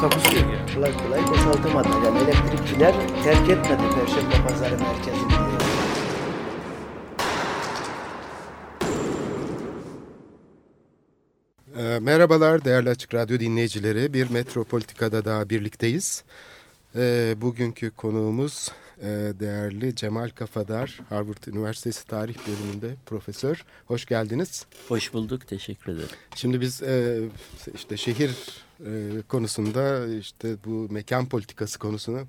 Takusuyor yani. kolay kolay boşaltamadı. Yani elektrikçiler terk etmedi Perşembe Pazarı merkezini. E, merhabalar değerli Açık Radyo dinleyicileri. Bir Metropolitika'da daha birlikteyiz. E, bugünkü konuğumuz e, değerli Cemal Kafadar, Harvard Üniversitesi Tarih Bölümünde profesör. Hoş geldiniz. Hoş bulduk, teşekkür ederim. Şimdi biz e, işte şehir e, konusunda işte bu mekan politikası konusunu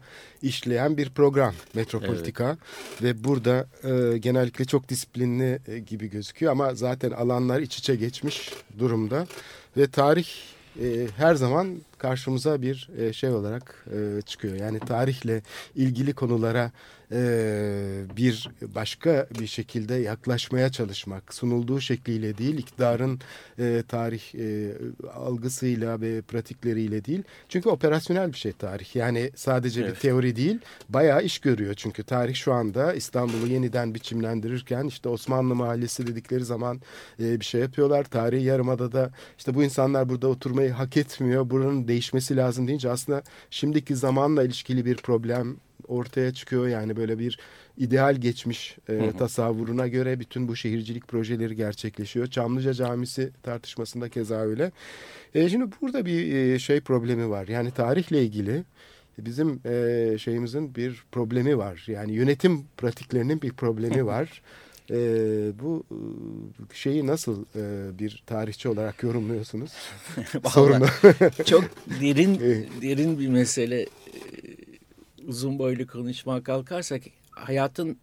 işleyen bir program Metropolitika. Ve burada e, genellikle çok disiplinli e, gibi gözüküyor. Ama zaten alanlar iç içe geçmiş durumda. Ve tarih e, her zaman karşımıza bir e, şey olarak e, çıkıyor. Yani tarihle ilgili konulara e, bir başka bir şekilde yaklaşmaya çalışmak, sunulduğu şekliyle değil, iktidarın e, tarih e, algısıyla ve pratikleriyle değil. Çünkü operasyonel bir şey tarih. Yani sadece Evet. bir teori değil, bayağı iş görüyor. Çünkü tarih şu anda İstanbul'u yeniden biçimlendirirken işte Osmanlı Mahallesi dedikleri zaman e, bir şey yapıyorlar. Tarihi Yarımada'da işte bu insanlar burada oturmayı hak etmiyor. Buranın değişmesi lazım deyince aslında şimdiki zamanla ilişkili bir problem ortaya çıkıyor. Yani böyle bir ideal geçmiş e, tasavvuruna göre bütün bu şehircilik projeleri gerçekleşiyor. Çamlıca Camisi tartışmasında keza öyle. E, şimdi burada bir e, şey problemi var. Yani tarihle ilgili bizim e, şeyimizin bir problemi var. Yani yönetim pratiklerinin bir problemi var. E, bu e, şeyi nasıl e, bir tarihçi olarak yorumluyorsunuz? Sorunu. Çok derin derin bir mesele. Ee, Uzun boylu konuşmaya kalkarsak hayatın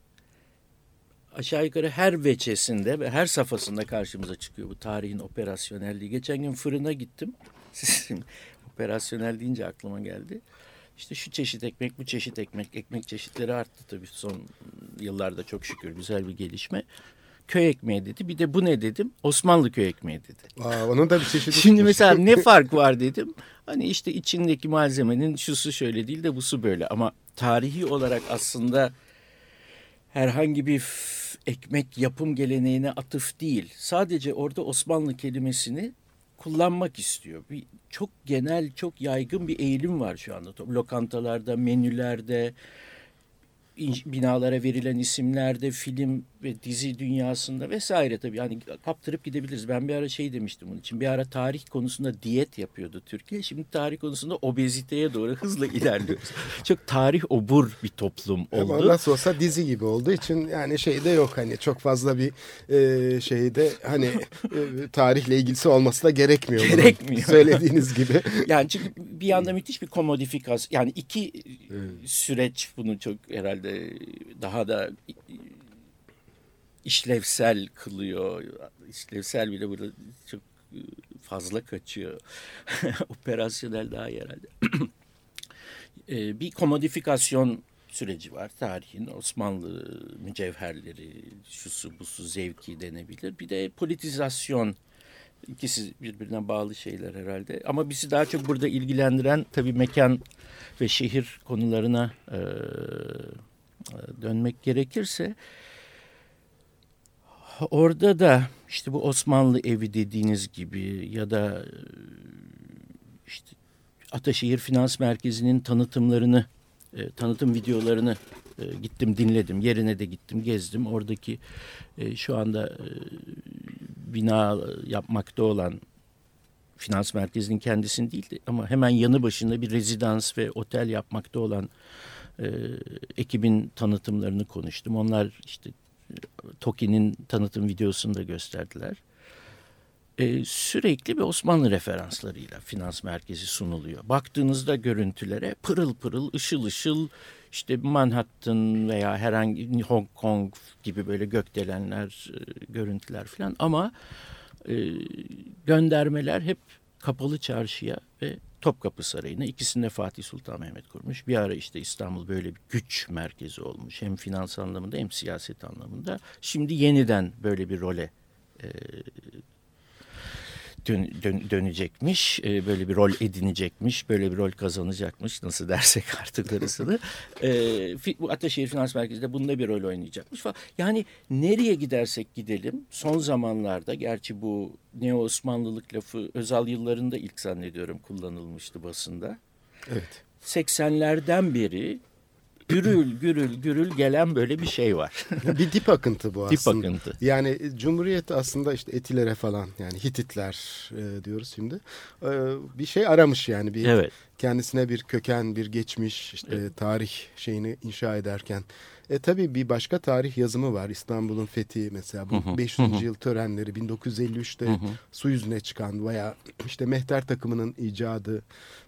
aşağı yukarı her veçesinde ve her safhasında karşımıza çıkıyor bu tarihin operasyonelliği. Geçen gün fırına gittim. Operasyonel deyince aklıma geldi. İşte şu çeşit ekmek, bu çeşit ekmek, ekmek çeşitleri arttı tabii son yıllarda çok şükür güzel bir gelişme. Köy ekmeği dedi. Bir de bu ne dedim? Osmanlı köy ekmeği dedi. Aa, onun da bir çeşidi Şimdi mesela ne fark var dedim. Hani işte içindeki malzemenin şusu şöyle değil de busu böyle. Ama tarihi olarak aslında herhangi bir ekmek yapım geleneğine atıf değil. Sadece orada Osmanlı kelimesini kullanmak istiyor. Bir çok genel, çok yaygın bir eğilim var şu anda. Lokantalarda, menülerde, binalara verilen isimlerde, film ve dizi dünyasında vesaire tabii yani kaptırıp gidebiliriz. Ben bir ara şey demiştim bunun için. Bir ara tarih konusunda diyet yapıyordu Türkiye. Şimdi tarih konusunda obeziteye doğru hızla ilerliyoruz. Çok tarih obur bir toplum Ama oldu. nasıl olsa dizi gibi olduğu için yani şey de yok hani çok fazla bir e, şeyde hani e, tarihle ilgisi olması da gerekmiyor. Gerekmiyor. Söylediğiniz gibi. Yani çünkü bir yanda müthiş bir komodifikasyon. Yani iki süreç bunu çok herhalde daha da işlevsel kılıyor. İşlevsel bile burada çok fazla kaçıyor. Operasyonel daha iyi herhalde. Bir komodifikasyon süreci var tarihin. Osmanlı mücevherleri, şusu busu zevki denebilir. Bir de politizasyon İkisi birbirine bağlı şeyler herhalde. Ama bizi daha çok burada ilgilendiren tabii mekan ve şehir konularına e, e, dönmek gerekirse orada da işte bu Osmanlı evi dediğiniz gibi ya da e, işte Ataşehir Finans Merkezi'nin tanıtımlarını, e, tanıtım videolarını e, gittim dinledim. Yerine de gittim gezdim. Oradaki şu anda bina yapmakta olan finans merkezinin kendisini değil de ama hemen yanı başında bir rezidans ve otel yapmakta olan e, ekibin tanıtımlarını konuştum. Onlar işte e, Toki'nin tanıtım videosunu da gösterdiler. E, sürekli bir Osmanlı referanslarıyla finans merkezi sunuluyor. Baktığınızda görüntülere pırıl pırıl, ışıl ışıl işte Manhattan veya herhangi Hong Kong gibi böyle gökdelenler, e, görüntüler falan ama e, göndermeler hep kapalı çarşıya ve Topkapı Sarayı'nı ikisinde Fatih Sultan Mehmet kurmuş. Bir ara işte İstanbul böyle bir güç merkezi olmuş. Hem finans anlamında hem siyaset anlamında. Şimdi yeniden böyle bir role e, dön, dön, dönecekmiş. E, böyle bir rol edinecekmiş. Böyle bir rol kazanacakmış. Nasıl dersek artık arasını. e, bu Ataşehir Finans Merkezi'nde bunda bir rol oynayacakmış falan. Yani nereye gidersek gidelim son zamanlarda gerçi bu Neo Osmanlılık lafı Özal yıllarında ilk zannediyorum kullanılmıştı basında. Evet. 80'lerden beri gürül gürül gürül gelen böyle bir şey var. bir dip akıntı bu dip aslında. akıntı. Yani Cumhuriyet aslında işte Etilere falan yani Hititler e, diyoruz şimdi. E, bir şey aramış yani bir Evet. kendisine bir köken, bir geçmiş, işte tarih şeyini inşa ederken. E tabii bir başka tarih yazımı var. İstanbul'un fethi mesela bu 500. yıl törenleri 1953'te su yüzüne çıkan veya işte mehter takımının icadı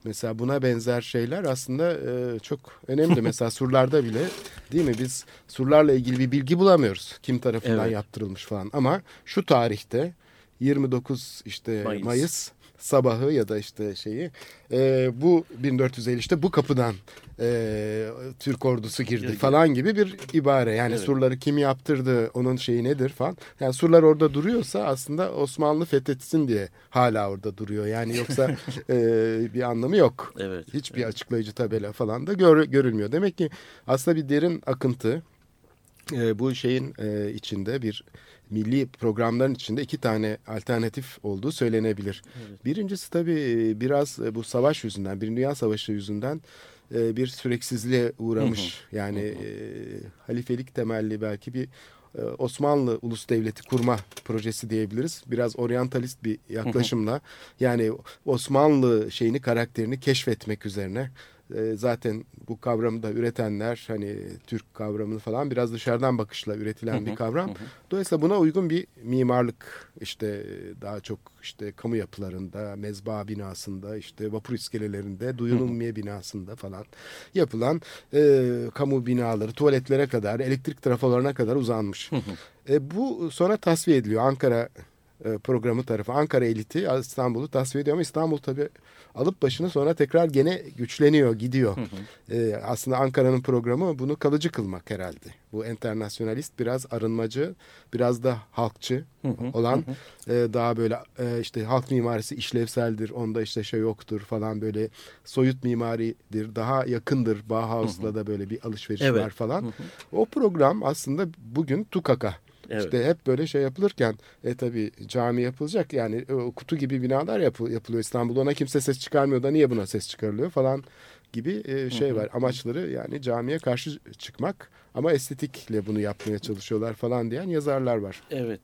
mesela buna benzer şeyler aslında e, çok önemli. mesela surlarda bile değil mi biz surlarla ilgili bir bilgi bulamıyoruz. Kim tarafından Evet. yaptırılmış falan ama şu tarihte 29 işte Mayıs. Mayıs, sabahı ya da işte şeyi e, bu 1453'te bu kapıdan e, Türk ordusu girdi falan gibi bir ibare. Yani Evet. surları kim yaptırdı, onun şeyi nedir falan. Yani surlar orada duruyorsa aslında Osmanlı fethetsin diye hala orada duruyor. Yani yoksa e, bir anlamı yok. Evet. Hiçbir açıklayıcı tabela falan da gör, görülmüyor. Demek ki aslında bir derin akıntı e, bu şeyin e, içinde bir milli programların içinde iki tane alternatif olduğu söylenebilir. Birincisi tabii biraz e, bu savaş yüzünden, Birinci Dünya Savaşı yüzünden e, bir süreksizliğe uğramış. Yani e, halifelik temelli belki bir e, Osmanlı ulus devleti kurma projesi diyebiliriz. Biraz oryantalist bir yaklaşımla yani Osmanlı şeyini karakterini keşfetmek üzerine e, zaten bu kavramı da üretenler hani Türk kavramını falan biraz dışarıdan bakışla üretilen bir kavram. Dolayısıyla buna uygun bir mimarlık işte daha çok işte kamu yapılarında, mezba binasında, işte vapur iskelelerinde, duyunulmaya binasında falan yapılan e, kamu binaları, tuvaletlere kadar, elektrik trafolarına kadar uzanmış. E, bu sonra tasfiye ediliyor Ankara e, programı tarafı. Ankara eliti İstanbul'u tasfiye ediyor ama İstanbul tabii alıp başını sonra tekrar gene güçleniyor, gidiyor. E, aslında Ankara'nın programı bunu kalıcı kılmak herhalde. Bu internasyonalist biraz arınmacı, biraz da halkçı olan e, daha böyle e, işte halk mimarisi işlevseldir, onda işte şey yoktur falan böyle soyut mimaridir, daha yakındır. Bauhaus'la da böyle bir alışveriş Evet. var falan. O program aslında bugün tukaka. Evet. İşte hep böyle şey yapılırken e tabi cami yapılacak yani o kutu gibi binalar yapı- yapılıyor İstanbul'da ona kimse ses çıkarmıyor da niye buna ses çıkarılıyor falan gibi e, şey var. Amaçları yani camiye karşı çıkmak ama estetikle bunu yapmaya çalışıyorlar falan diyen yazarlar var. Evet.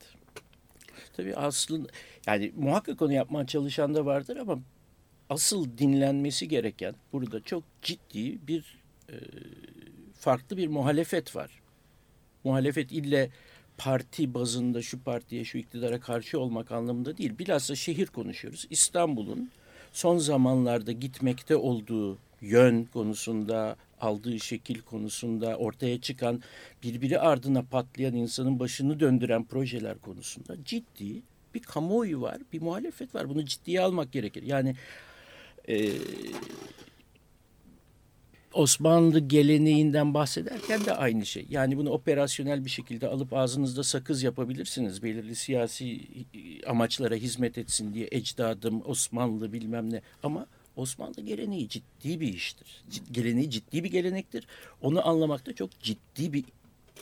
Tabii aslında yani muhakkak onu yapmaya çalışan da vardır ama asıl dinlenmesi gereken burada çok ciddi bir e, farklı bir muhalefet var. Muhalefet ille parti bazında şu partiye şu iktidara karşı olmak anlamında değil. Bilhassa şehir konuşuyoruz. İstanbul'un son zamanlarda gitmekte olduğu yön konusunda, aldığı şekil konusunda, ortaya çıkan birbiri ardına patlayan insanın başını döndüren projeler konusunda ciddi bir kamuoyu var, bir muhalefet var. Bunu ciddiye almak gerekir. Yani e, Osmanlı geleneğinden bahsederken de aynı şey. Yani bunu operasyonel bir şekilde alıp ağzınızda sakız yapabilirsiniz. Belirli siyasi amaçlara hizmet etsin diye ecdadım, Osmanlı bilmem ne. Ama Osmanlı geleneği ciddi bir iştir. Cid- Geleneği ciddi bir gelenektir. Onu anlamakta çok ciddi bir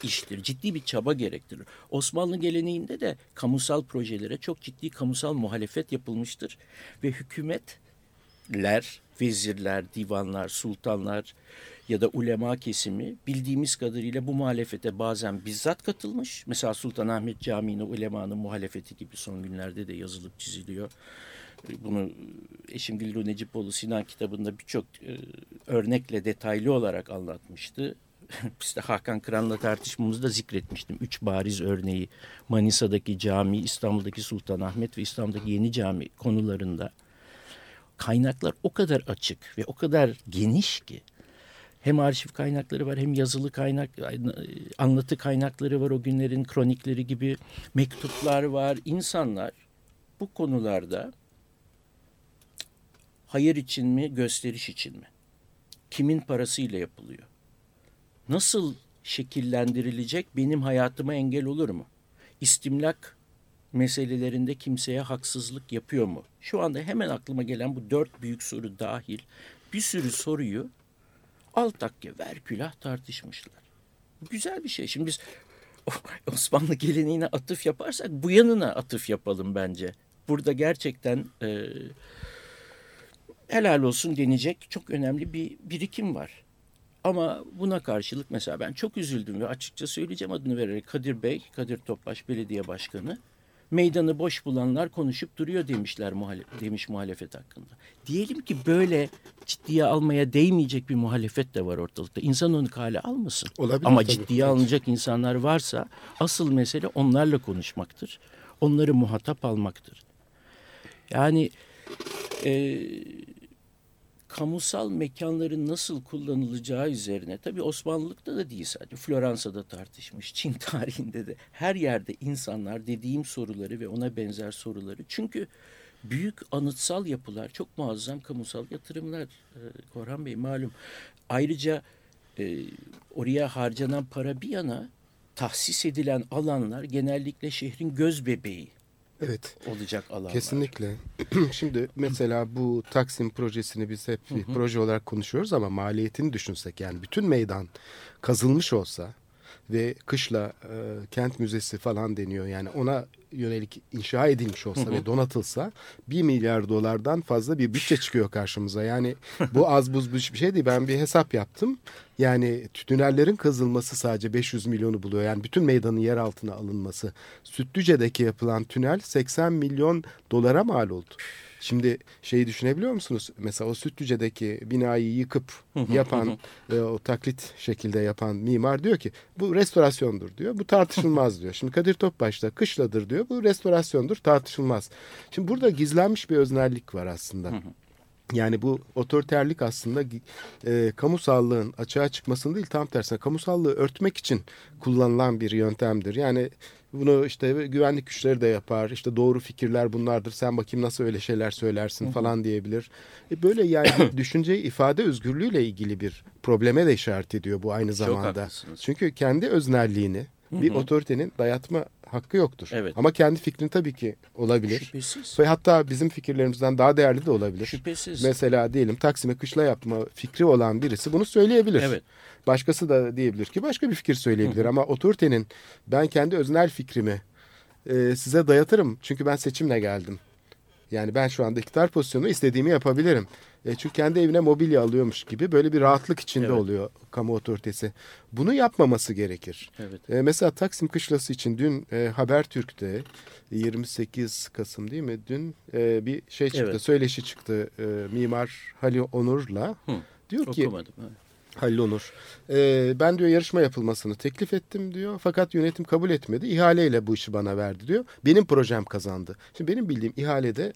iştir. Ciddi bir çaba gerektirir. Osmanlı geleneğinde de kamusal projelere çok ciddi kamusal muhalefet yapılmıştır. Ve hükümetler, vezirler, divanlar, sultanlar ya da ulema kesimi bildiğimiz kadarıyla bu muhalefete bazen bizzat katılmış. Mesela Sultanahmet Camii'ne ulemanın muhalefeti gibi son günlerde de yazılıp çiziliyor. Bunu eşim Gülru Necipoğlu Sinan kitabında birçok e, örnekle detaylı olarak anlatmıştı. Biz de Hakan Kıran'la tartışmamızda zikretmiştim. Üç bariz örneği Manisa'daki cami, İstanbul'daki Sultanahmet ve İstanbul'daki Yeni Cami konularında. Kaynaklar o kadar açık ve o kadar geniş ki hem arşiv kaynakları var hem yazılı kaynak anlatı kaynakları var o günlerin kronikleri gibi mektuplar var. İnsanlar bu konularda Hayır için mi, gösteriş için mi? Kimin parasıyla yapılıyor? Nasıl şekillendirilecek benim hayatıma engel olur mu? İstimlak meselelerinde kimseye haksızlık yapıyor mu? Şu anda hemen aklıma gelen bu dört büyük soru dahil bir sürü soruyu alt takke ver külah tartışmışlar. Güzel bir şey. Şimdi biz Osmanlı geleneğine atıf yaparsak bu yanına atıf yapalım bence. Burada gerçekten e, helal olsun denecek çok önemli bir birikim var. Ama buna karşılık mesela ben çok üzüldüm ve açıkça söyleyeceğim adını vererek Kadir Bey, Kadir Topbaş Belediye Başkanı meydanı boş bulanlar konuşup duruyor demişler demiş muhalefet hakkında. Diyelim ki böyle ciddiye almaya değmeyecek bir muhalefet de var ortalıkta. İnsan onu kale almasın. Olabilir, Ama tabii. ciddiye alınacak insanlar varsa asıl mesele onlarla konuşmaktır. Onları muhatap almaktır. Yani e, kamusal mekanların nasıl kullanılacağı üzerine tabii Osmanlılıkta da değil sadece Floransa'da tartışmış, Çin tarihinde de her yerde insanlar dediğim soruları ve ona benzer soruları çünkü büyük anıtsal yapılar çok muazzam kamusal yatırımlar e, Korhan Bey malum. Ayrıca e, oraya harcanan para bir yana tahsis edilen alanlar genellikle şehrin göz bebeği Evet. olacak alanlar. Kesinlikle. Şimdi mesela bu Taksim projesini biz hep bir proje olarak konuşuyoruz ama maliyetini düşünsek yani bütün meydan kazılmış olsa ve kışla e, kent müzesi falan deniyor yani ona yönelik inşa edilmiş olsa ve donatılsa bir milyar dolardan fazla bir bütçe çıkıyor karşımıza. Yani bu az buz bir şey değil. Ben bir hesap yaptım. Yani tünellerin kazılması sadece 500 milyonu buluyor. Yani bütün meydanın yer altına alınması. Sütlüce'deki yapılan tünel 80 milyon dolara mal oldu. Şimdi şeyi düşünebiliyor musunuz? Mesela o Sütlüce'deki binayı yıkıp yapan, e, o taklit şekilde yapan mimar diyor ki bu restorasyondur diyor. Bu tartışılmaz diyor. Şimdi Kadir Topbaş da kışladır diyor. Bu restorasyondur tartışılmaz. Şimdi burada gizlenmiş bir öznellik var aslında. Yani bu otoriterlik aslında e, kamusallığın açığa çıkmasını değil tam tersine kamusallığı örtmek için kullanılan bir yöntemdir. Yani bunu işte güvenlik güçleri de yapar. İşte doğru fikirler bunlardır. Sen bakayım nasıl öyle şeyler söylersin falan diyebilir. E böyle yani düşünceyi ifade özgürlüğüyle ilgili bir probleme de işaret ediyor bu aynı zamanda. Çünkü kendi öznelliğini bir otoritenin dayatma hakkı yoktur. Evet. Ama kendi fikrini tabii ki olabilir. Şüphesiz. Ve hatta bizim fikirlerimizden daha değerli de olabilir. Şüphesiz. Mesela diyelim Taksim'e kışla yapma fikri olan birisi bunu söyleyebilir. Evet. Başkası da diyebilir ki başka bir fikir söyleyebilir. Ama otoritenin ben kendi öznel fikrimi e, size dayatırım. Çünkü ben seçimle geldim. Yani ben şu anda iktidar pozisyonu istediğimi yapabilirim. E, çünkü kendi evine mobilya alıyormuş gibi böyle bir rahatlık içinde Evet. oluyor kamu otoritesi. Bunu yapmaması gerekir. Evet. E, mesela Taksim Kışlası için dün e, Habertürk'te 28 Kasım değil mi? Dün e, bir şey çıktı, Evet. söyleşi çıktı e, Mimar Halil Onur'la. Hı, Diyor ki Okumadım. Ha. Halil Onur. "Ee, ben diyor yarışma yapılmasını teklif ettim diyor. Fakat yönetim kabul etmedi. İhaleyle bu işi bana verdi diyor. Benim projem kazandı. Şimdi benim bildiğim ihalede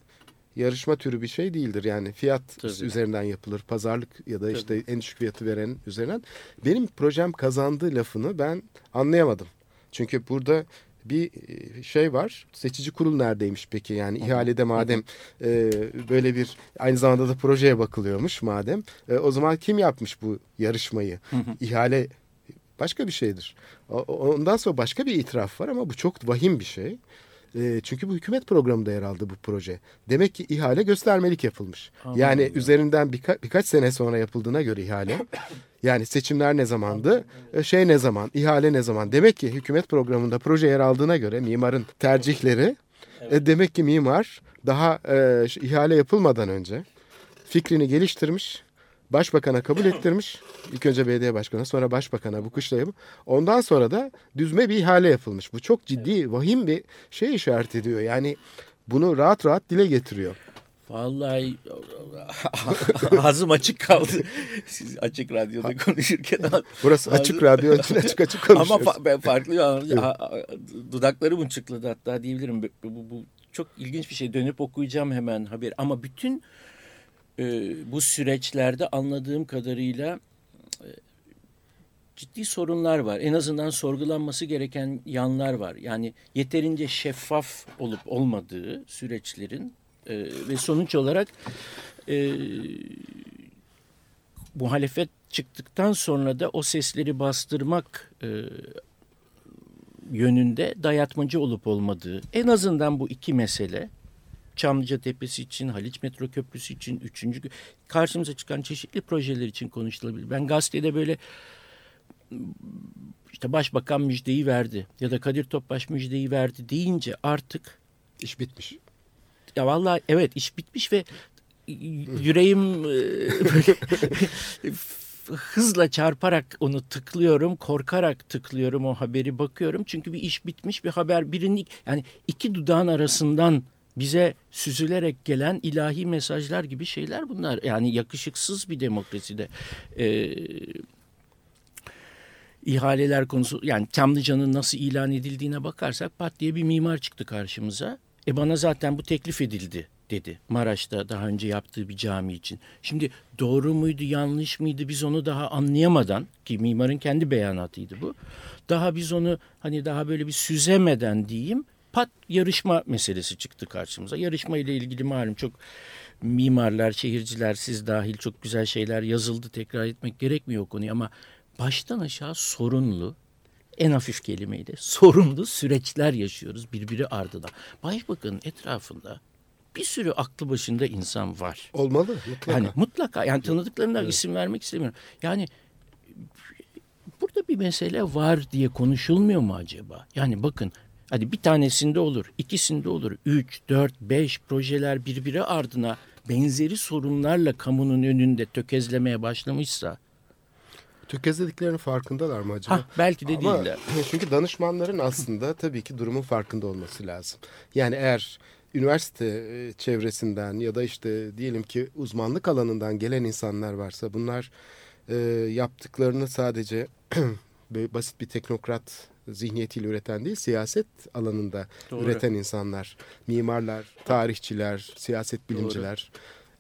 yarışma türü bir şey değildir. Yani fiyat Tabii. üzerinden yapılır. Pazarlık ya da işte en düşük fiyatı veren üzerinden. Benim projem kazandı lafını ben anlayamadım. Çünkü burada bir e, şey var. Seçici kurul neredeymiş peki? Yani ihalede madem e, böyle bir aynı zamanda da projeye bakılıyormuş madem. e, o zaman kim yapmış bu yarışmayı? İhale başka bir şeydir. Ondan sonra başka bir itiraf var ama bu çok vahim bir şey. E, çünkü bu hükümet programında yer aldı bu proje. Demek ki ihale göstermelik yapılmış. Anladım yani ya. üzerinden birka- birkaç sene sonra yapıldığına göre ihale. yani seçimler ne zamandı? E, Şey ne zaman? ihale ne zaman? Demek ki hükümet programında proje yer aldığına göre mimarın tercihleri e, demek ki mimar daha e, ihale yapılmadan önce fikrini geliştirmiş. Başbakana kabul ettirmiş. İlk önce belediye başkanı sonra başbakana bu kışla yapıp ondan sonra da düzme bir ihale yapılmış. Bu çok ciddi vahim bir şey işaret ediyor. Yani bunu rahat rahat dile getiriyor. Vallahi ağzım açık kaldı. Siz açık radyoda konuşurken. Burası açık radyo için açık açık konuşuyoruz. Ama fa- ben farklı a- dudaklarım uçukladı hatta diyebilirim. Bu, bu, bu çok ilginç bir şey. Dönüp okuyacağım hemen haber. Ama bütün e, bu süreçlerde anladığım kadarıyla e, ciddi sorunlar var. En azından sorgulanması gereken yanlar var. Yani yeterince şeffaf olup olmadığı süreçlerin e, ve sonuç olarak e, muhalefet çıktıktan sonra da o sesleri bastırmak e, yönünde dayatmacı olup olmadığı en azından bu iki mesele Çamlıca Tepesi için, Haliç Metro Köprüsü için, üçüncü karşımıza çıkan çeşitli projeler için konuşulabilir. Ben gazetede böyle işte başbakan müjdeyi verdi ya da Kadir Topbaş müjdeyi verdi deyince artık iş bitmiş. Ya vallahi evet iş bitmiş ve yüreğim e, hızla çarparak onu tıklıyorum, korkarak tıklıyorum o haberi bakıyorum. Çünkü bir iş bitmiş bir haber birinin yani iki dudağın arasından bize süzülerek gelen ilahi mesajlar gibi şeyler bunlar. Yani yakışıksız bir demokraside. Ee, ihaleler konusu yani Çamlıca'nın nasıl ilan edildiğine bakarsak pat diye bir mimar çıktı karşımıza. E bana zaten bu teklif edildi dedi Maraş'ta daha önce yaptığı bir cami için. Şimdi doğru muydu yanlış mıydı biz onu daha anlayamadan ki mimarın kendi beyanatıydı bu. Daha biz onu hani daha böyle bir süzemeden diyeyim pat yarışma meselesi çıktı karşımıza. Yarışma ile ilgili malum çok mimarlar, şehirciler siz dahil çok güzel şeyler yazıldı tekrar etmek gerekmiyor konuyu ama baştan aşağı sorunlu en hafif kelimeyle sorumlu süreçler yaşıyoruz birbiri ardına. Başbakanın etrafında bir sürü aklı başında insan var. Olmalı mutlaka. Yani mutlaka yani tanıdıklarından evet. isim vermek istemiyorum. Yani burada bir mesele var diye konuşulmuyor mu acaba? Yani bakın hadi bir tanesinde olur, ikisinde olur. Üç, dört, beş projeler birbiri ardına benzeri sorunlarla kamunun önünde tökezlemeye başlamışsa tökezlediklerinin farkındalar mı acaba? Hah, belki de Ama, değiller. Çünkü danışmanların aslında tabii ki durumun farkında olması lazım. Yani eğer üniversite e, çevresinden ya da işte diyelim ki uzmanlık alanından gelen insanlar varsa bunlar e, yaptıklarını sadece basit bir teknokrat zihniyetiyle üreten değil, siyaset alanında Doğru. üreten insanlar, mimarlar, tarihçiler, siyaset bilimciler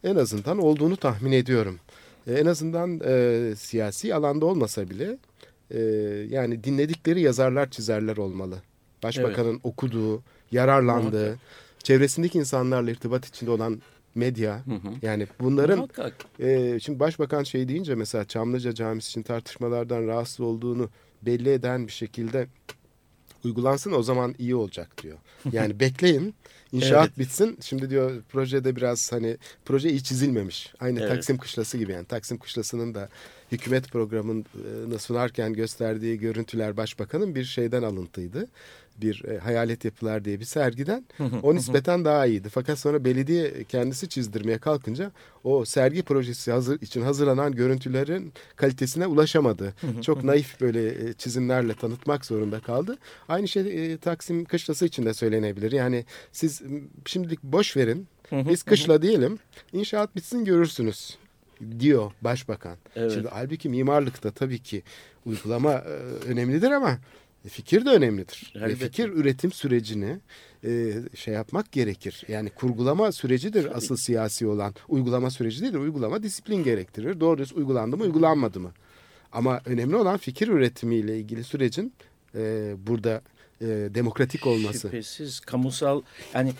Doğru. en azından olduğunu tahmin ediyorum. E, en azından e, siyasi alanda olmasa bile e, yani dinledikleri yazarlar, çizerler olmalı. Başbakanın evet. okuduğu, yararlandığı, Muhakkak. çevresindeki insanlarla irtibat içinde olan medya hı hı. yani bunların e, şimdi başbakan şey deyince mesela Çamlıca Camisi için tartışmalardan rahatsız olduğunu belli eden bir şekilde uygulansın o zaman iyi olacak diyor. Yani bekleyin inşaat evet. bitsin. Şimdi diyor projede biraz hani proje iyi çizilmemiş. Aynı evet. Taksim Kışlası gibi yani Taksim Kışlası'nın da hükümet programını sunarken gösterdiği görüntüler başbakanın bir şeyden alıntıydı bir e, hayalet yapılar diye bir sergiden o nispeten daha iyiydi. Fakat sonra belediye kendisi çizdirmeye kalkınca o sergi projesi hazır için hazırlanan görüntülerin kalitesine ulaşamadı. Çok naif böyle e, çizimlerle tanıtmak zorunda kaldı. Aynı şey e, Taksim Kışlası için de söylenebilir. Yani siz şimdilik boş verin. Biz kışla diyelim. İnşaat bitsin görürsünüz diyor başbakan. Evet. Şimdi halbuki mimarlıkta tabii ki uygulama e, önemlidir ama fikir de önemlidir. Elbette. Ve fikir üretim sürecini e, şey yapmak gerekir. Yani kurgulama sürecidir Tabii. asıl siyasi olan. Uygulama süreci değil, uygulama disiplin gerektirir. Doğru düz uygulandı mı, uygulanmadı mı? Ama önemli olan fikir üretimiyle ilgili sürecin e, burada e, demokratik olması. Şüphesiz kamusal yani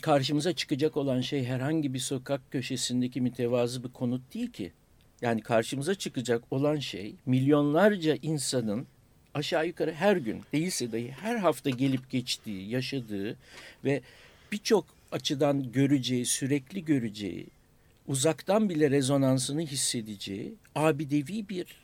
karşımıza çıkacak olan şey herhangi bir sokak köşesindeki mütevazı bir konut değil ki. Yani karşımıza çıkacak olan şey milyonlarca insanın aşağı yukarı her gün değilse dahi her hafta gelip geçtiği, yaşadığı ve birçok açıdan göreceği, sürekli göreceği, uzaktan bile rezonansını hissedeceği abidevi bir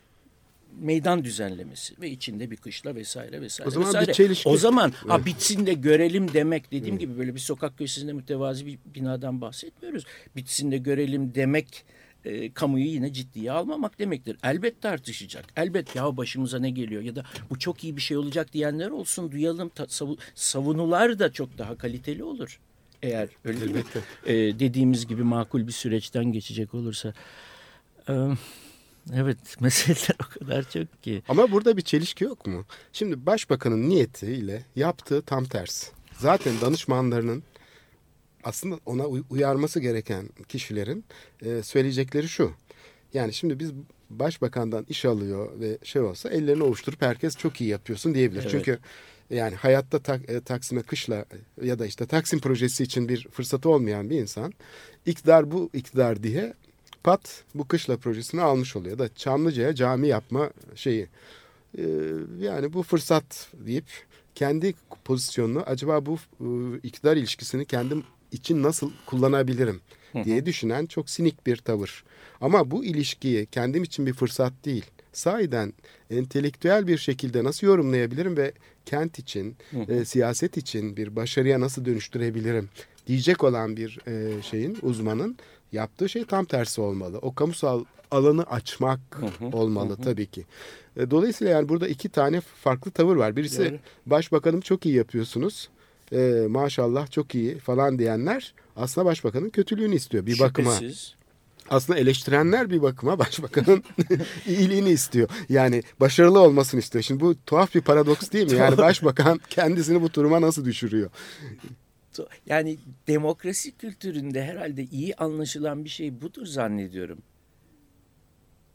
meydan düzenlemesi ve içinde bir kışla vesaire vesaire. O zaman vesaire. bir çelişki. O zaman evet. ha, bitsin de görelim demek dediğim evet. gibi böyle bir sokak köşesinde mütevazi bir binadan bahsetmiyoruz. Bitsin de görelim demek e, kamuyu yine ciddiye almamak demektir. Elbet tartışacak. Elbet ya başımıza ne geliyor ya da bu çok iyi bir şey olacak diyenler olsun duyalım. Ta, sav, savunular da çok daha kaliteli olur. Eğer öyle. E, dediğimiz gibi makul bir süreçten geçecek olursa. E, evet meseleler o kadar çok ki. Ama burada bir çelişki yok mu? Şimdi başbakanın niyetiyle yaptığı tam tersi. Zaten danışmanlarının aslında ona uyarması gereken kişilerin e, söyleyecekleri şu. Yani şimdi biz başbakandan iş alıyor ve şey olsa ellerini ovuşturup herkes çok iyi yapıyorsun diyebilir. Evet. Çünkü yani hayatta tak, e, Taksim'e kışla ya da işte Taksim projesi için bir fırsatı olmayan bir insan iktidar bu iktidar diye pat bu kışla projesini almış oluyor ya da Çamlıca'ya cami yapma şeyi. Ee, yani bu fırsat deyip kendi pozisyonunu acaba bu e, iktidar ilişkisini kendim için nasıl kullanabilirim diye düşünen çok sinik bir tavır. Ama bu ilişkiyi kendim için bir fırsat değil, sahiden entelektüel bir şekilde nasıl yorumlayabilirim ve kent için, e, siyaset için bir başarıya nasıl dönüştürebilirim diyecek olan bir e, şeyin, uzmanın yaptığı şey tam tersi olmalı. O kamusal alanı açmak olmalı tabii ki. E, dolayısıyla yani burada iki tane farklı tavır var. Birisi Doğru. başbakanım çok iyi yapıyorsunuz. E, maşallah çok iyi falan diyenler aslında başbakanın kötülüğünü istiyor bir bakıma. Şüphesiz. Aslında eleştirenler bir bakıma başbakanın iyiliğini istiyor. Yani başarılı olmasını istiyor. Şimdi bu tuhaf bir paradoks değil mi? Yani başbakan kendisini bu duruma nasıl düşürüyor? Yani demokrasi kültüründe herhalde iyi anlaşılan bir şey budur zannediyorum.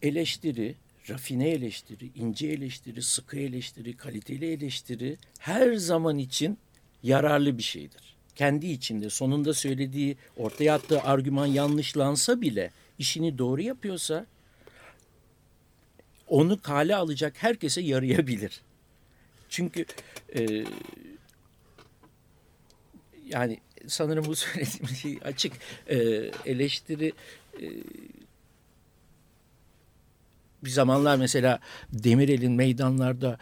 Eleştiri, rafine eleştiri, ince eleştiri, sıkı eleştiri, kaliteli eleştiri her zaman için yararlı bir şeydir. Kendi içinde sonunda söylediği, ortaya attığı argüman yanlışlansa bile işini doğru yapıyorsa onu kale alacak herkese yarayabilir. Çünkü e, yani sanırım bu söylediğim şey açık e, eleştiri e, bir zamanlar mesela Demirel'in meydanlarda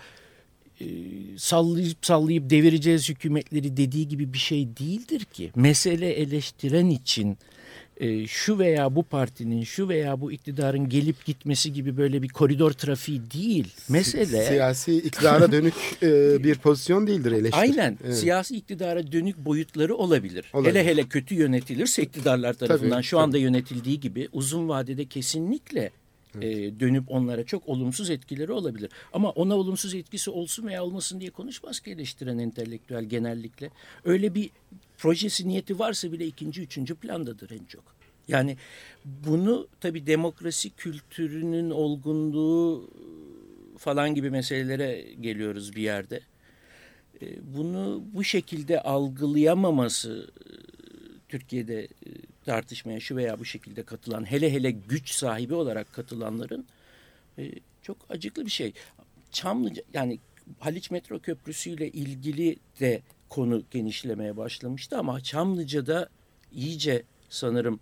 e, sallayıp sallayıp devireceğiz hükümetleri dediği gibi bir şey değildir ki. Mesele eleştiren için e, şu veya bu partinin şu veya bu iktidarın gelip gitmesi gibi böyle bir koridor trafiği değil. Mesele Siyasi iktidara dönük e, bir pozisyon değildir eleştiri. Aynen. Evet. Siyasi iktidara dönük boyutları olabilir. Olabilir. Hele hele kötü yönetilirse iktidarlar tarafından Tabii, şu anda yönetildiği gibi uzun vadede kesinlikle e, dönüp onlara çok olumsuz etkileri olabilir. Ama ona olumsuz etkisi olsun veya olmasın diye konuşmaz ki eleştiren entelektüel genellikle. Öyle bir projesi niyeti varsa bile ikinci, üçüncü plandadır en çok. Yani bunu tabii demokrasi kültürünün olgunluğu falan gibi meselelere geliyoruz bir yerde. Bunu bu şekilde algılayamaması Türkiye'de tartışmaya şu veya bu şekilde katılan hele hele güç sahibi olarak katılanların e, çok acıklı bir şey. Çamlıca yani Haliç Metro Köprüsü ile ilgili de konu genişlemeye başlamıştı ama Çamlıca'da iyice sanırım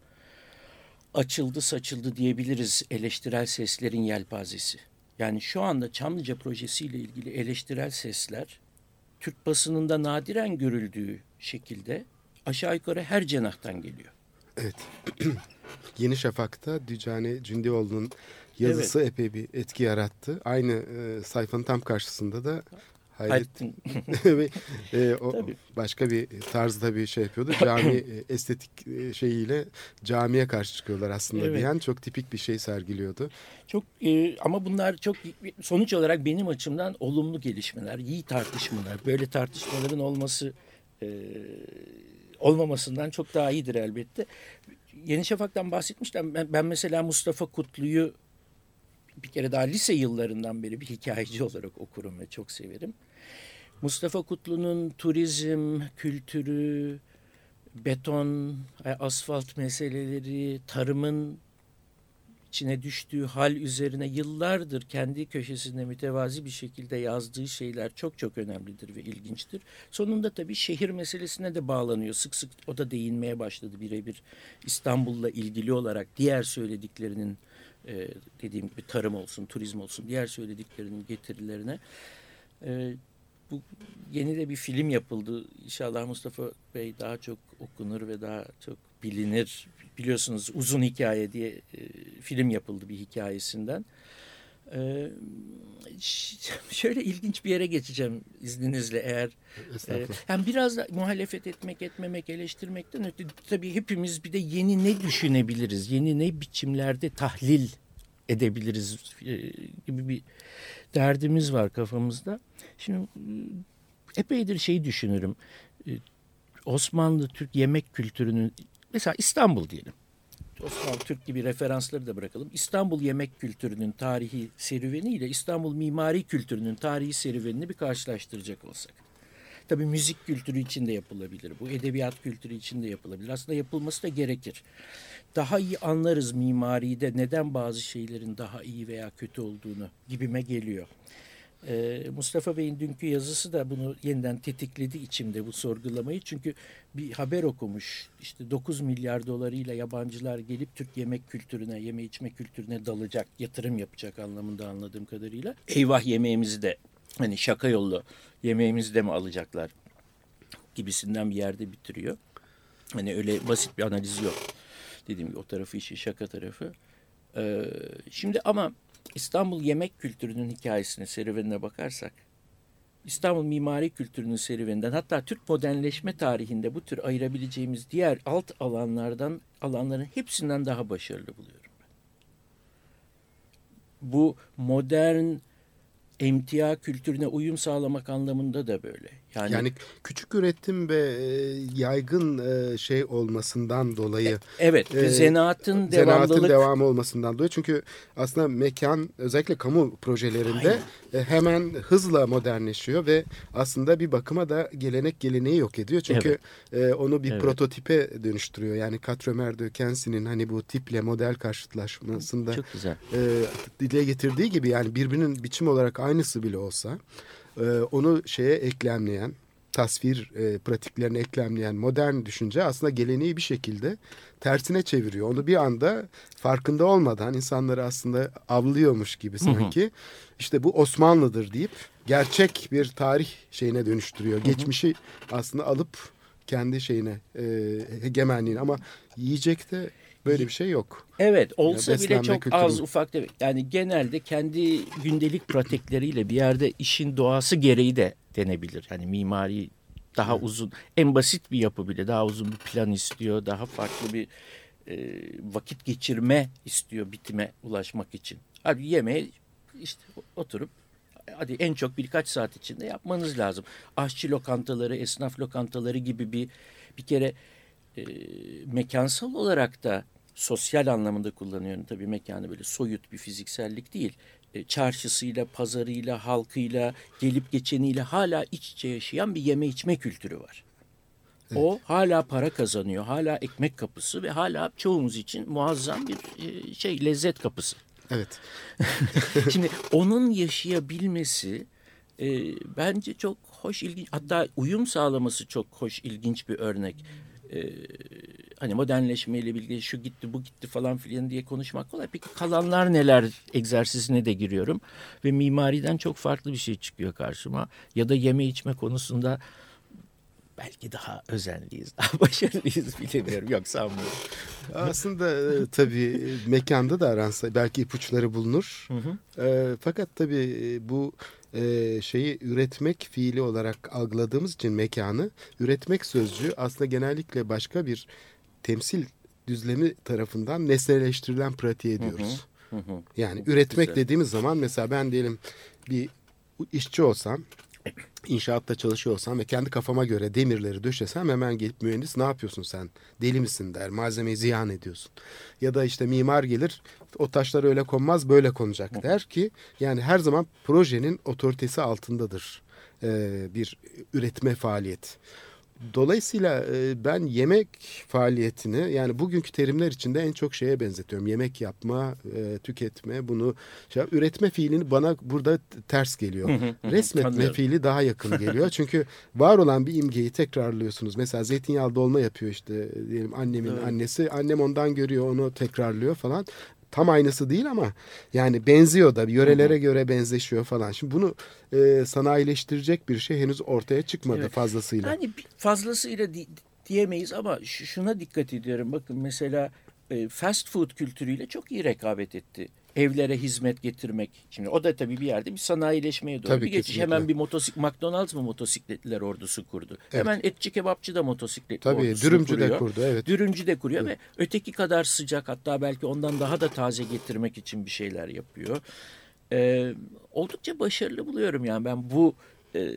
açıldı saçıldı diyebiliriz eleştirel seslerin yelpazesi. Yani şu anda Çamlıca projesiyle ilgili eleştirel sesler Türk basınında nadiren görüldüğü şekilde aşağı yukarı her cenahtan geliyor. Evet. Yeni Şafak'ta Dücane Cündioğlu'nun yazısı epey bir etki yarattı. Aynı e, sayfanın tam karşısında da Hayrettin ve e, o Tabii. başka bir tarzda bir şey yapıyordu. Cami e, estetik e, şeyiyle camiye karşı çıkıyorlar aslında Evet. diyen çok tipik bir şey sergiliyordu. Çok e, ama bunlar çok sonuç olarak benim açımdan olumlu gelişmeler, iyi tartışmalar. Böyle tartışmaların olması e, olmamasından çok daha iyidir elbette. Yeni Şafak'tan bahsetmiştim. Ben, ben mesela Mustafa Kutlu'yu bir kere daha lise yıllarından beri bir hikayeci olarak okurum ve çok severim. Mustafa Kutlu'nun turizm, kültürü, beton, asfalt meseleleri, tarımın içine düştüğü hal üzerine yıllardır kendi köşesinde mütevazi bir şekilde yazdığı şeyler çok çok önemlidir ve ilginçtir. Sonunda tabii şehir meselesine de bağlanıyor. Sık sık o da değinmeye başladı birebir İstanbul'la ilgili olarak diğer söylediklerinin e, dediğim gibi tarım olsun, turizm olsun diğer söylediklerinin getirilerine. E, bu yeni de bir film yapıldı. İnşallah Mustafa Bey daha çok okunur ve daha çok bilinir. Biliyorsunuz uzun hikaye diye e, film yapıldı bir hikayesinden. E, şöyle ilginç bir yere geçeceğim izninizle eğer. E, yani biraz da muhalefet etmek, etmemek, eleştirmekten öte tabii hepimiz bir de yeni ne düşünebiliriz, yeni ne biçimlerde tahlil edebiliriz e, gibi bir derdimiz var kafamızda. Şimdi e, epeydir şeyi düşünürüm. Osmanlı Türk yemek kültürünün mesela İstanbul diyelim. Osmanlı Türk gibi referansları da bırakalım. İstanbul yemek kültürünün tarihi serüveni ile İstanbul mimari kültürünün tarihi serüvenini bir karşılaştıracak olsak. Tabii müzik kültürü için de yapılabilir. Bu edebiyat kültürü için de yapılabilir. Aslında yapılması da gerekir. Daha iyi anlarız mimaride neden bazı şeylerin daha iyi veya kötü olduğunu gibime geliyor. Ee, Mustafa Bey'in dünkü yazısı da bunu yeniden tetikledi içimde bu sorgulamayı. Çünkü bir haber okumuş. İşte 9 milyar dolarıyla yabancılar gelip Türk yemek kültürüne, yeme içme kültürüne dalacak, yatırım yapacak anlamında anladığım kadarıyla. Eyvah yemeğimizi de hani şaka yollu yemeğimizi de mi alacaklar gibisinden bir yerde bitiriyor. Hani öyle basit bir analiz yok. Dediğim gibi o tarafı işi şaka tarafı. Ee, şimdi ama İstanbul yemek kültürünün hikayesine, serüvenine bakarsak İstanbul mimari kültürünün serüveninden hatta Türk modernleşme tarihinde bu tür ayırabileceğimiz diğer alt alanlardan alanların hepsinden daha başarılı buluyorum. Bu modern emtia kültürüne uyum sağlamak anlamında da böyle. Yani, yani küçük üretim ve e, yaygın e, şey olmasından dolayı. Evet ve zanaatın, devamlılık. Zanaatın devamı olmasından dolayı. Çünkü aslında mekan özellikle kamu projelerinde Aynen. hemen hızla modernleşiyor ve aslında bir bakıma da gelenek geleneği yok ediyor. Çünkü evet. onu bir evet. prototipe dönüştürüyor. Yani Katremer Dökensi'nin hani bu tiple model karşıtlaşmasında Çok güzel. E, dile getirdiği gibi yani birbirinin biçim olarak aynısı bile olsa e, onu şeye eklemleyen, tasvir e, pratiklerine eklemleyen modern düşünce aslında geleneği bir şekilde tersine çeviriyor. Onu bir anda farkında olmadan insanları aslında avlıyormuş gibi sanki. Hı hı. İşte bu Osmanlı'dır deyip gerçek bir tarih şeyine dönüştürüyor. Hı hı. Geçmişi aslında alıp kendi şeyine e, hegemenliğine ama yiyecekte Böyle bir şey yok. Evet olsa ya bile çok kültürü. az ufak demek. Yani genelde kendi gündelik pratikleriyle bir yerde işin doğası gereği de denebilir. Yani mimari daha evet. uzun en basit bir yapı bile daha uzun bir plan istiyor. Daha farklı bir e, vakit geçirme istiyor bitime ulaşmak için. Hadi yemeğe işte oturup hadi en çok birkaç saat içinde yapmanız lazım. Aşçı lokantaları, esnaf lokantaları gibi bir bir kere e, mekansal olarak da sosyal anlamında kullanıyorum tabii mekanı böyle soyut bir fiziksellik değil. E, çarşısıyla, pazarıyla, halkıyla, gelip geçeniyle hala iç içe yaşayan bir yeme içme kültürü var. Evet. O hala para kazanıyor, hala ekmek kapısı ve hala çoğumuz için muazzam bir e, şey lezzet kapısı. Evet. Şimdi onun yaşayabilmesi e, bence çok hoş, ilginç. Hatta uyum sağlaması çok hoş, ilginç bir örnek e, hani modernleşmeyle ilgili şu gitti bu gitti falan filan diye konuşmak kolay. Peki kalanlar neler egzersizine de giriyorum ve mimariden çok farklı bir şey çıkıyor karşıma. Ya da yeme içme konusunda belki daha özenliyiz, daha başarılıyız bilemiyorum. Yok sanmıyorum. Aslında e, tabii mekanda da aransa belki ipuçları bulunur. Hı hı. E, fakat tabii bu e, şeyi üretmek fiili olarak algıladığımız için mekanı üretmek sözcüğü aslında genellikle başka bir temsil düzlemi tarafından nesneleştirilen pratiğe ediyoruz. Hı hı, hı. Yani üretmek Güzel. dediğimiz zaman mesela ben diyelim bir işçi olsam inşaatta çalışıyorsam ve kendi kafama göre demirleri döşesem hemen gelip mühendis ne yapıyorsun sen? Deli misin? der. Malzemeyi ziyan ediyorsun. Ya da işte mimar gelir o taşlar öyle konmaz böyle konacak. Der ki yani her zaman projenin otoritesi altındadır ee, bir üretme faaliyet. Dolayısıyla e, ben yemek faaliyetini yani bugünkü terimler içinde en çok şeye benzetiyorum. Yemek yapma, e, tüketme, bunu şey, üretme fiilini bana burada ters geliyor. Resmetme fiili daha yakın geliyor. Çünkü var olan bir imgeyi tekrarlıyorsunuz. Mesela zeytinyağlı dolma yapıyor işte diyelim annemin evet. annesi. Annem ondan görüyor, onu tekrarlıyor falan tam aynısı değil ama yani benziyor da yörelere Hı-hı. göre benzeşiyor falan. Şimdi bunu e, sanayileştirecek bir şey henüz ortaya çıkmadı evet. fazlasıyla. Yani fazlasıyla di- diyemeyiz ama şuna dikkat ediyorum. Bakın mesela e, fast food kültürüyle çok iyi rekabet etti evlere hizmet getirmek. Şimdi o da tabii bir yerde bir sanayileşmeye doğru tabii, bir geçiş. Hemen bir motosiklet McDonald's mı motosikletliler ordusu kurdu. Evet. Hemen etçi kebapçı da motosiklet tabii, ordusu dürümcü kuruyor. de kurdu evet. Dürümcü de kuruyor evet. ve öteki kadar sıcak hatta belki ondan daha da taze getirmek için bir şeyler yapıyor. Ee, oldukça başarılı buluyorum yani ben bu e,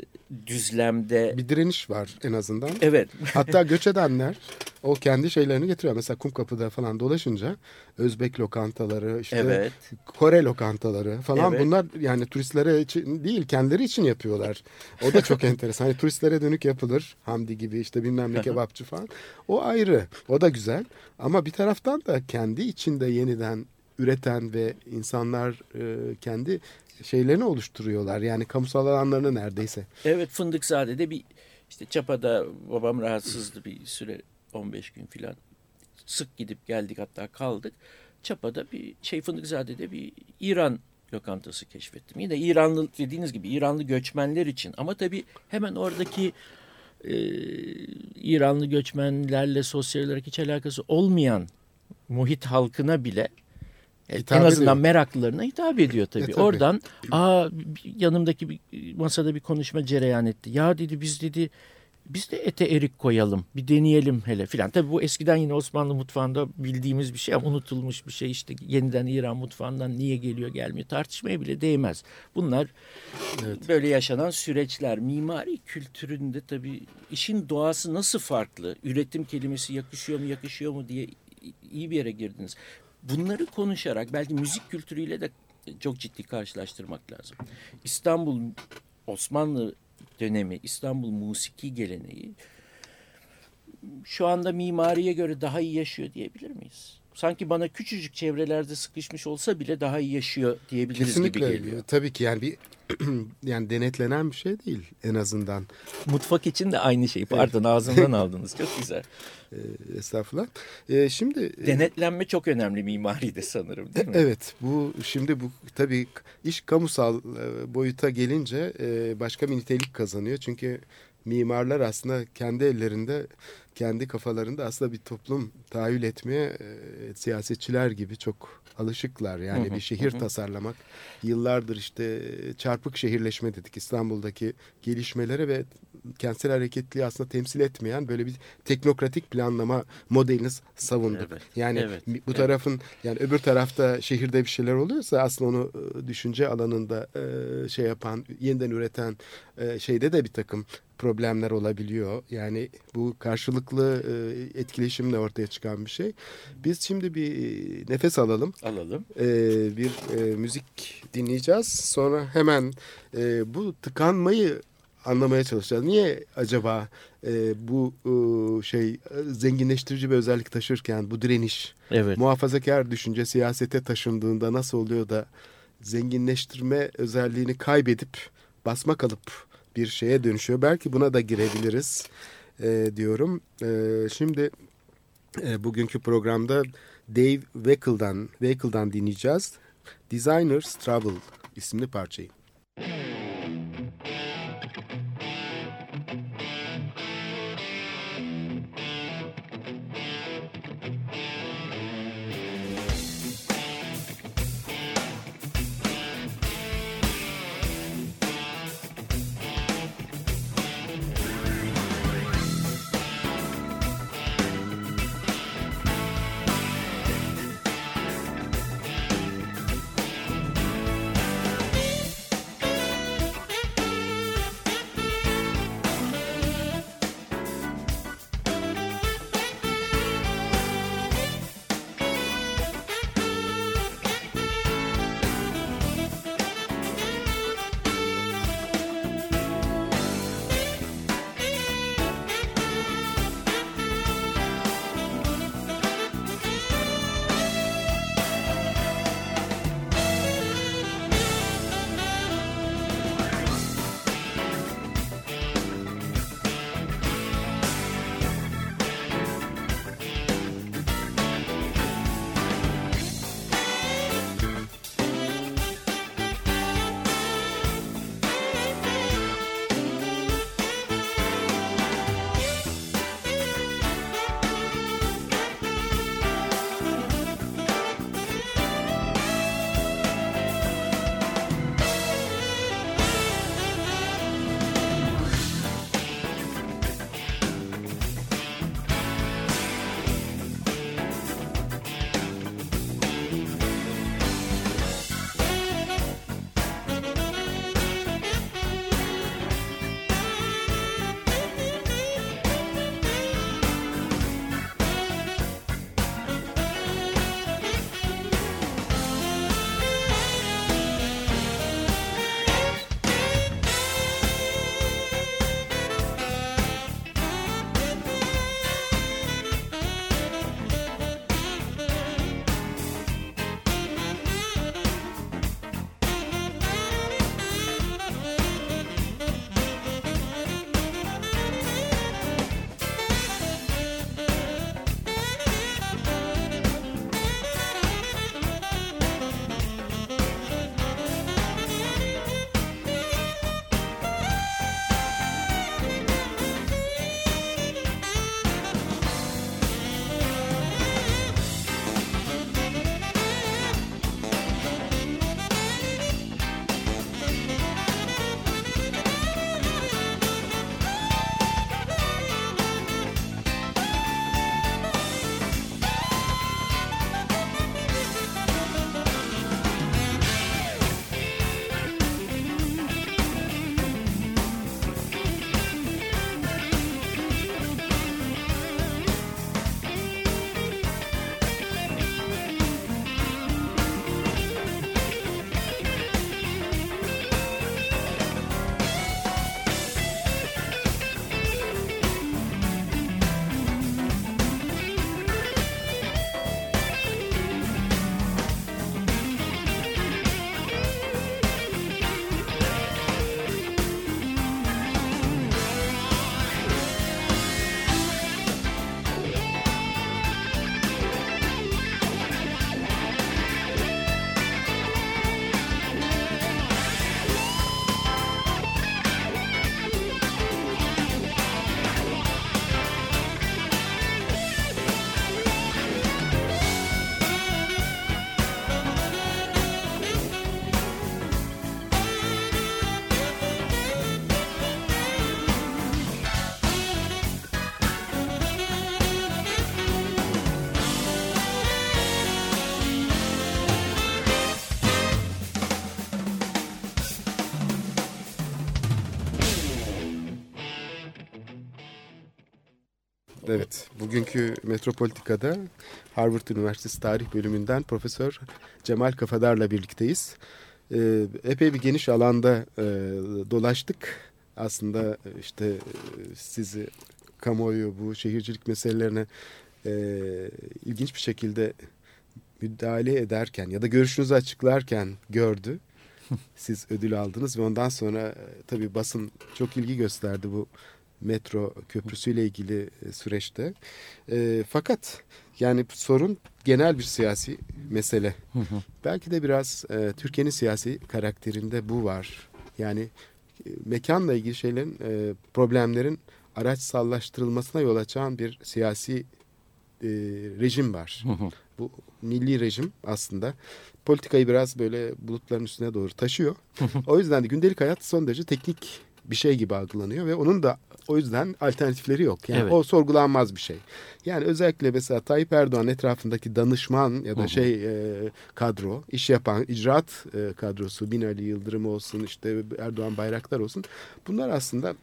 düzlemde. Bir direniş var en azından. Evet. Hatta göç edenler o kendi şeylerini getiriyor. Mesela Kumkapı'da falan dolaşınca Özbek lokantaları, işte Evet. Kore lokantaları falan Evet. bunlar yani turistlere için değil kendileri için yapıyorlar. O da çok enteresan. Hani turistlere dönük yapılır. Hamdi gibi işte bilmem ne kebapçı falan. O ayrı. O da güzel. Ama bir taraftan da kendi içinde yeniden üreten ve insanlar e, kendi şeylerini oluşturuyorlar. Yani kamusal alanlarını neredeyse. Evet Fındıkzade'de bir işte Çapa'da babam rahatsızdı bir süre 15 gün filan. Sık gidip geldik hatta kaldık. Çapa'da bir şey Fındıkzade'de bir İran lokantası keşfettim. Yine İranlı dediğiniz gibi İranlı göçmenler için ama tabii hemen oradaki e, İranlı göçmenlerle sosyal olarak hiç alakası olmayan muhit halkına bile Hitap en azından ediyor. meraklılarına hitap ediyor tabii. E, tabii. Oradan aa yanımdaki bir masada bir konuşma cereyan etti. Ya dedi biz dedi biz de ete erik koyalım bir deneyelim hele filan. Tabii bu eskiden yine Osmanlı mutfağında bildiğimiz bir şey ama unutulmuş bir şey işte yeniden İran mutfağından niye geliyor gelmiyor tartışmaya bile değmez. Bunlar böyle yaşanan süreçler mimari kültüründe tabii işin doğası nasıl farklı üretim kelimesi yakışıyor mu yakışıyor mu diye iyi bir yere girdiniz. Bunları konuşarak belki müzik kültürüyle de çok ciddi karşılaştırmak lazım. İstanbul Osmanlı dönemi İstanbul musiki geleneği şu anda mimariye göre daha iyi yaşıyor diyebilir miyiz? Sanki bana küçücük çevrelerde sıkışmış olsa bile daha iyi yaşıyor diyebiliriz Kesinlikle gibi geliyor. tabii ki yani bir yani denetlenen bir şey değil en azından. Mutfak için de aynı şey. Pardon ağzımdan aldınız. Çok güzel. Ee, estağfurullah. Ee, şimdi Denetlenme çok önemli mimaride sanırım değil mi? Evet bu şimdi bu tabii iş kamusal e, boyuta gelince e, başka bir nitelik kazanıyor. Çünkü mimarlar aslında kendi ellerinde kendi kafalarında aslında bir toplum tahayyül etmeye e, siyasetçiler gibi çok alışıklar. Yani Hı hı, bir şehir hı tasarlamak yıllardır işte çarpık şehirleşme dedik İstanbul'daki gelişmelere ve kentsel hareketliği aslında temsil etmeyen böyle bir teknokratik planlama modelini savunduk. Evet, Yani evet, bu evet. tarafın yani öbür tarafta şehirde bir şeyler oluyorsa aslında onu e, düşünce alanında e, şey yapan, yeniden üreten e, şeyde de bir takım problemler olabiliyor. Yani bu karşılıklı e, etkileşimle ortaya çıkan bir şey. Biz şimdi bir e, nefes alalım. Alalım. E, bir e, müzik dinleyeceğiz. Sonra hemen e, bu tıkanmayı anlamaya çalışacağız. Niye acaba e, bu e, şey zenginleştirici bir özellik taşırken bu direniş Evet. muhafazakar düşünce siyasete taşındığında nasıl oluyor da zenginleştirme özelliğini kaybedip basma kalıp bir şeye dönüşüyor. Belki buna da girebiliriz e, diyorum. E, şimdi e, bugünkü programda Dave Wackel'dan, Wackel'dan dinleyeceğiz. Designer's Trouble isimli parçayı. Evet, bugünkü Metropolitika'da Harvard Üniversitesi Tarih Bölümünden Profesör Cemal Kafadar'la birlikteyiz. Ee, epey bir geniş alanda e, dolaştık. Aslında e, işte e, sizi kamuoyu bu şehircilik meselelerine e, ilginç bir şekilde müdahale ederken ya da görüşünüzü açıklarken gördü. Siz ödül aldınız ve ondan sonra e, tabii basın çok ilgi gösterdi bu metro köprüsüyle ilgili e, süreçte. E, fakat yani sorun genel bir siyasi mesele. Belki de biraz e, Türkiye'nin siyasi karakterinde bu var. Yani e, mekanla ilgili şeylerin, e, problemlerin araçsallaştırılmasına yol açan bir siyasi e, rejim var. Bu milli rejim aslında politikayı biraz böyle bulutların üstüne doğru taşıyor. o yüzden de gündelik hayat son derece teknik bir şey gibi algılanıyor ve onun da o yüzden alternatifleri yok. Yani Evet. o sorgulanmaz bir şey. Yani özellikle mesela Tayyip Erdoğan etrafındaki danışman ya da şey e, kadro, iş yapan icraat e, kadrosu Binali Yıldırım olsun, işte Erdoğan Bayraktar olsun. Bunlar aslında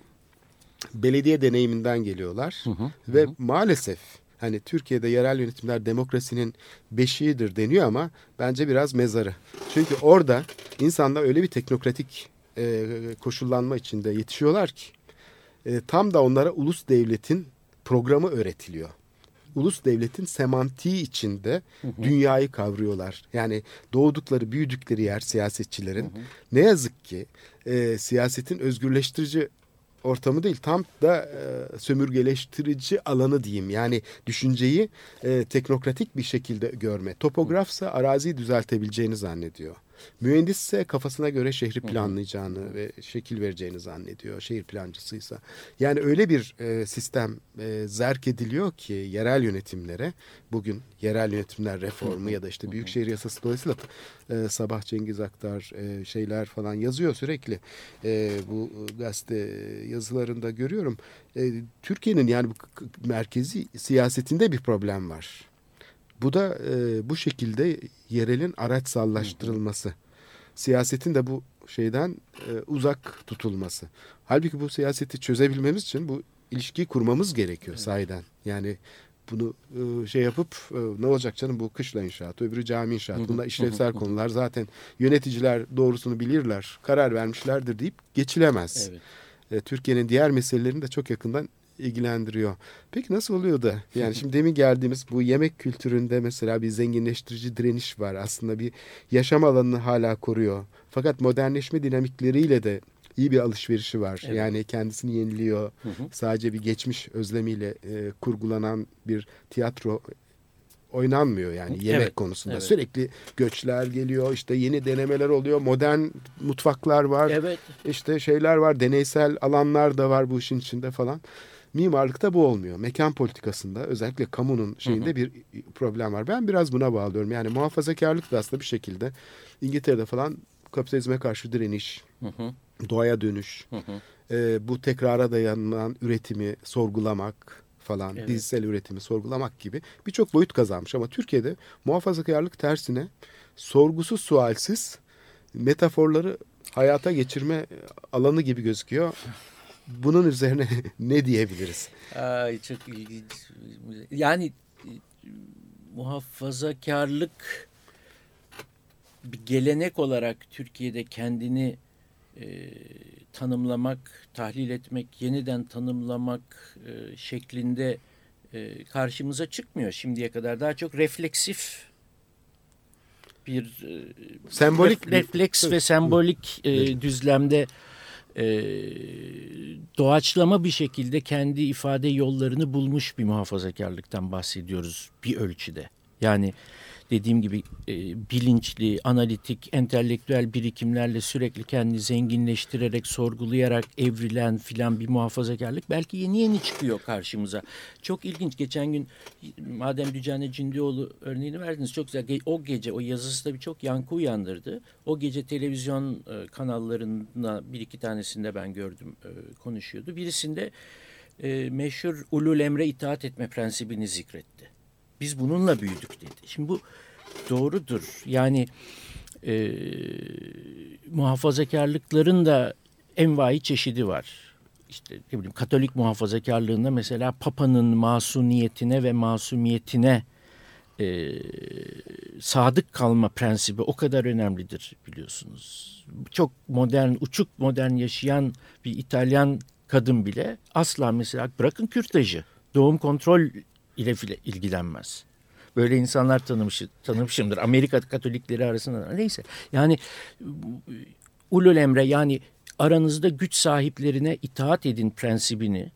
belediye deneyiminden geliyorlar ve maalesef hani Türkiye'de yerel yönetimler demokrasinin beşiğidir deniyor ama bence biraz mezarı. Çünkü orada insanlar öyle bir teknokratik e, koşullanma içinde yetişiyorlar ki e, tam da onlara ulus devletin programı öğretiliyor. Ulus devletin semantiği içinde dünyayı kavruyorlar. Yani doğdukları, büyüdükleri yer siyasetçilerin ne yazık ki e, siyasetin özgürleştirici ortamı değil tam da e, sömürgeleştirici alanı diyeyim. Yani düşünceyi e, teknokratik bir şekilde görme. Topografsa araziyi düzeltebileceğini zannediyor. Mühendisse kafasına göre şehri planlayacağını ve şekil vereceğini zannediyor. Şehir plancısıysa. Yani öyle bir e, sistem e, zerk ediliyor ki yerel yönetimlere bugün yerel yönetimler reformu ya da işte büyükşehir yasası dolayısıyla e, Sabah Cengiz Aktar e, şeyler falan yazıyor sürekli. E, bu gazete yazılarında görüyorum. E, Türkiye'nin yani merkezi siyasetinde bir problem var. Bu da e, bu şekilde yerelin araçsallaştırılması. Siyasetin de bu şeyden e, uzak tutulması. Halbuki bu siyaseti çözebilmemiz için bu ilişkiyi kurmamız gerekiyor sahiden. Yani bunu e, şey yapıp e, ne olacak canım bu kışla inşaatı öbürü cami inşaatı bunlar işlevsel konular zaten yöneticiler doğrusunu bilirler karar vermişlerdir deyip geçilemez. Evet. E, Türkiye'nin diğer meselelerini de çok yakından ilgilendiriyor. Peki nasıl oluyor da? Yani şimdi demin geldiğimiz bu yemek kültüründe mesela bir zenginleştirici direniş var. Aslında bir yaşam alanını hala koruyor. Fakat modernleşme dinamikleriyle de iyi bir alışverişi var. Evet. Yani kendisini yeniliyor. Sadece bir geçmiş özlemiyle e, kurgulanan bir tiyatro oynanmıyor yani yemek Evet, konusunda. evet. Sürekli göçler geliyor, işte yeni denemeler oluyor, modern mutfaklar var Evet. işte şeyler var, deneysel alanlar da var bu işin içinde falan. Mimarlıkta bu olmuyor. Mekan politikasında özellikle kamunun şeyinde bir problem var. Ben biraz buna bağlıyorum. Yani muhafazakarlık da aslında bir şekilde İngiltere'de falan kapitalizme karşı direniş, doğaya dönüş, e, bu tekrara dayanan üretimi sorgulamak falan, Evet. dizisel üretimi sorgulamak gibi birçok boyut kazanmış. Ama Türkiye'de muhafazakarlık tersine sorgusuz sualsiz metaforları hayata geçirme alanı gibi gözüküyor. Bunun üzerine ne diyebiliriz? Ay çok ilginç. Yani e, muhafazakarlık bir gelenek olarak Türkiye'de kendini e, tanımlamak, tahlil etmek, yeniden tanımlamak e, şeklinde e, karşımıza çıkmıyor şimdiye kadar. Daha çok refleksif bir e, Sembolik ref- bir- refleks ve sembolik e, düzlemde e, doğaçlama bir şekilde kendi ifade yollarını bulmuş bir muhafazakarlıktan bahsediyoruz bir ölçüde. Yani dediğim gibi e, bilinçli, analitik, entelektüel birikimlerle sürekli kendini zenginleştirerek, sorgulayarak evrilen filan bir muhafazakarlık belki yeni yeni çıkıyor karşımıza. Çok ilginç. Geçen gün madem Dücane Cindioğlu örneğini verdiniz çok güzel. O gece o yazısı da birçok yankı uyandırdı. O gece televizyon e, kanallarında bir iki tanesinde ben gördüm e, konuşuyordu. Birisinde e, meşhur ulul emre itaat etme prensibini zikretti. Biz bununla büyüdük dedi. Şimdi bu doğrudur. Yani e, muhafazakarlıkların da envai çeşidi var. işte ne bileyim Katolik muhafazakarlığında mesela Papa'nın masumiyetine ve masumiyetine e, sadık kalma prensibi o kadar önemlidir biliyorsunuz. Çok modern, uçuk modern yaşayan bir İtalyan kadın bile asla mesela bırakın kürtajı, doğum kontrol ile ilgilenmez. Böyle insanlar tanımış, tanımışımdır. Amerika Katolikleri arasında neyse. Yani ulul emre yani aranızda güç sahiplerine itaat edin prensibini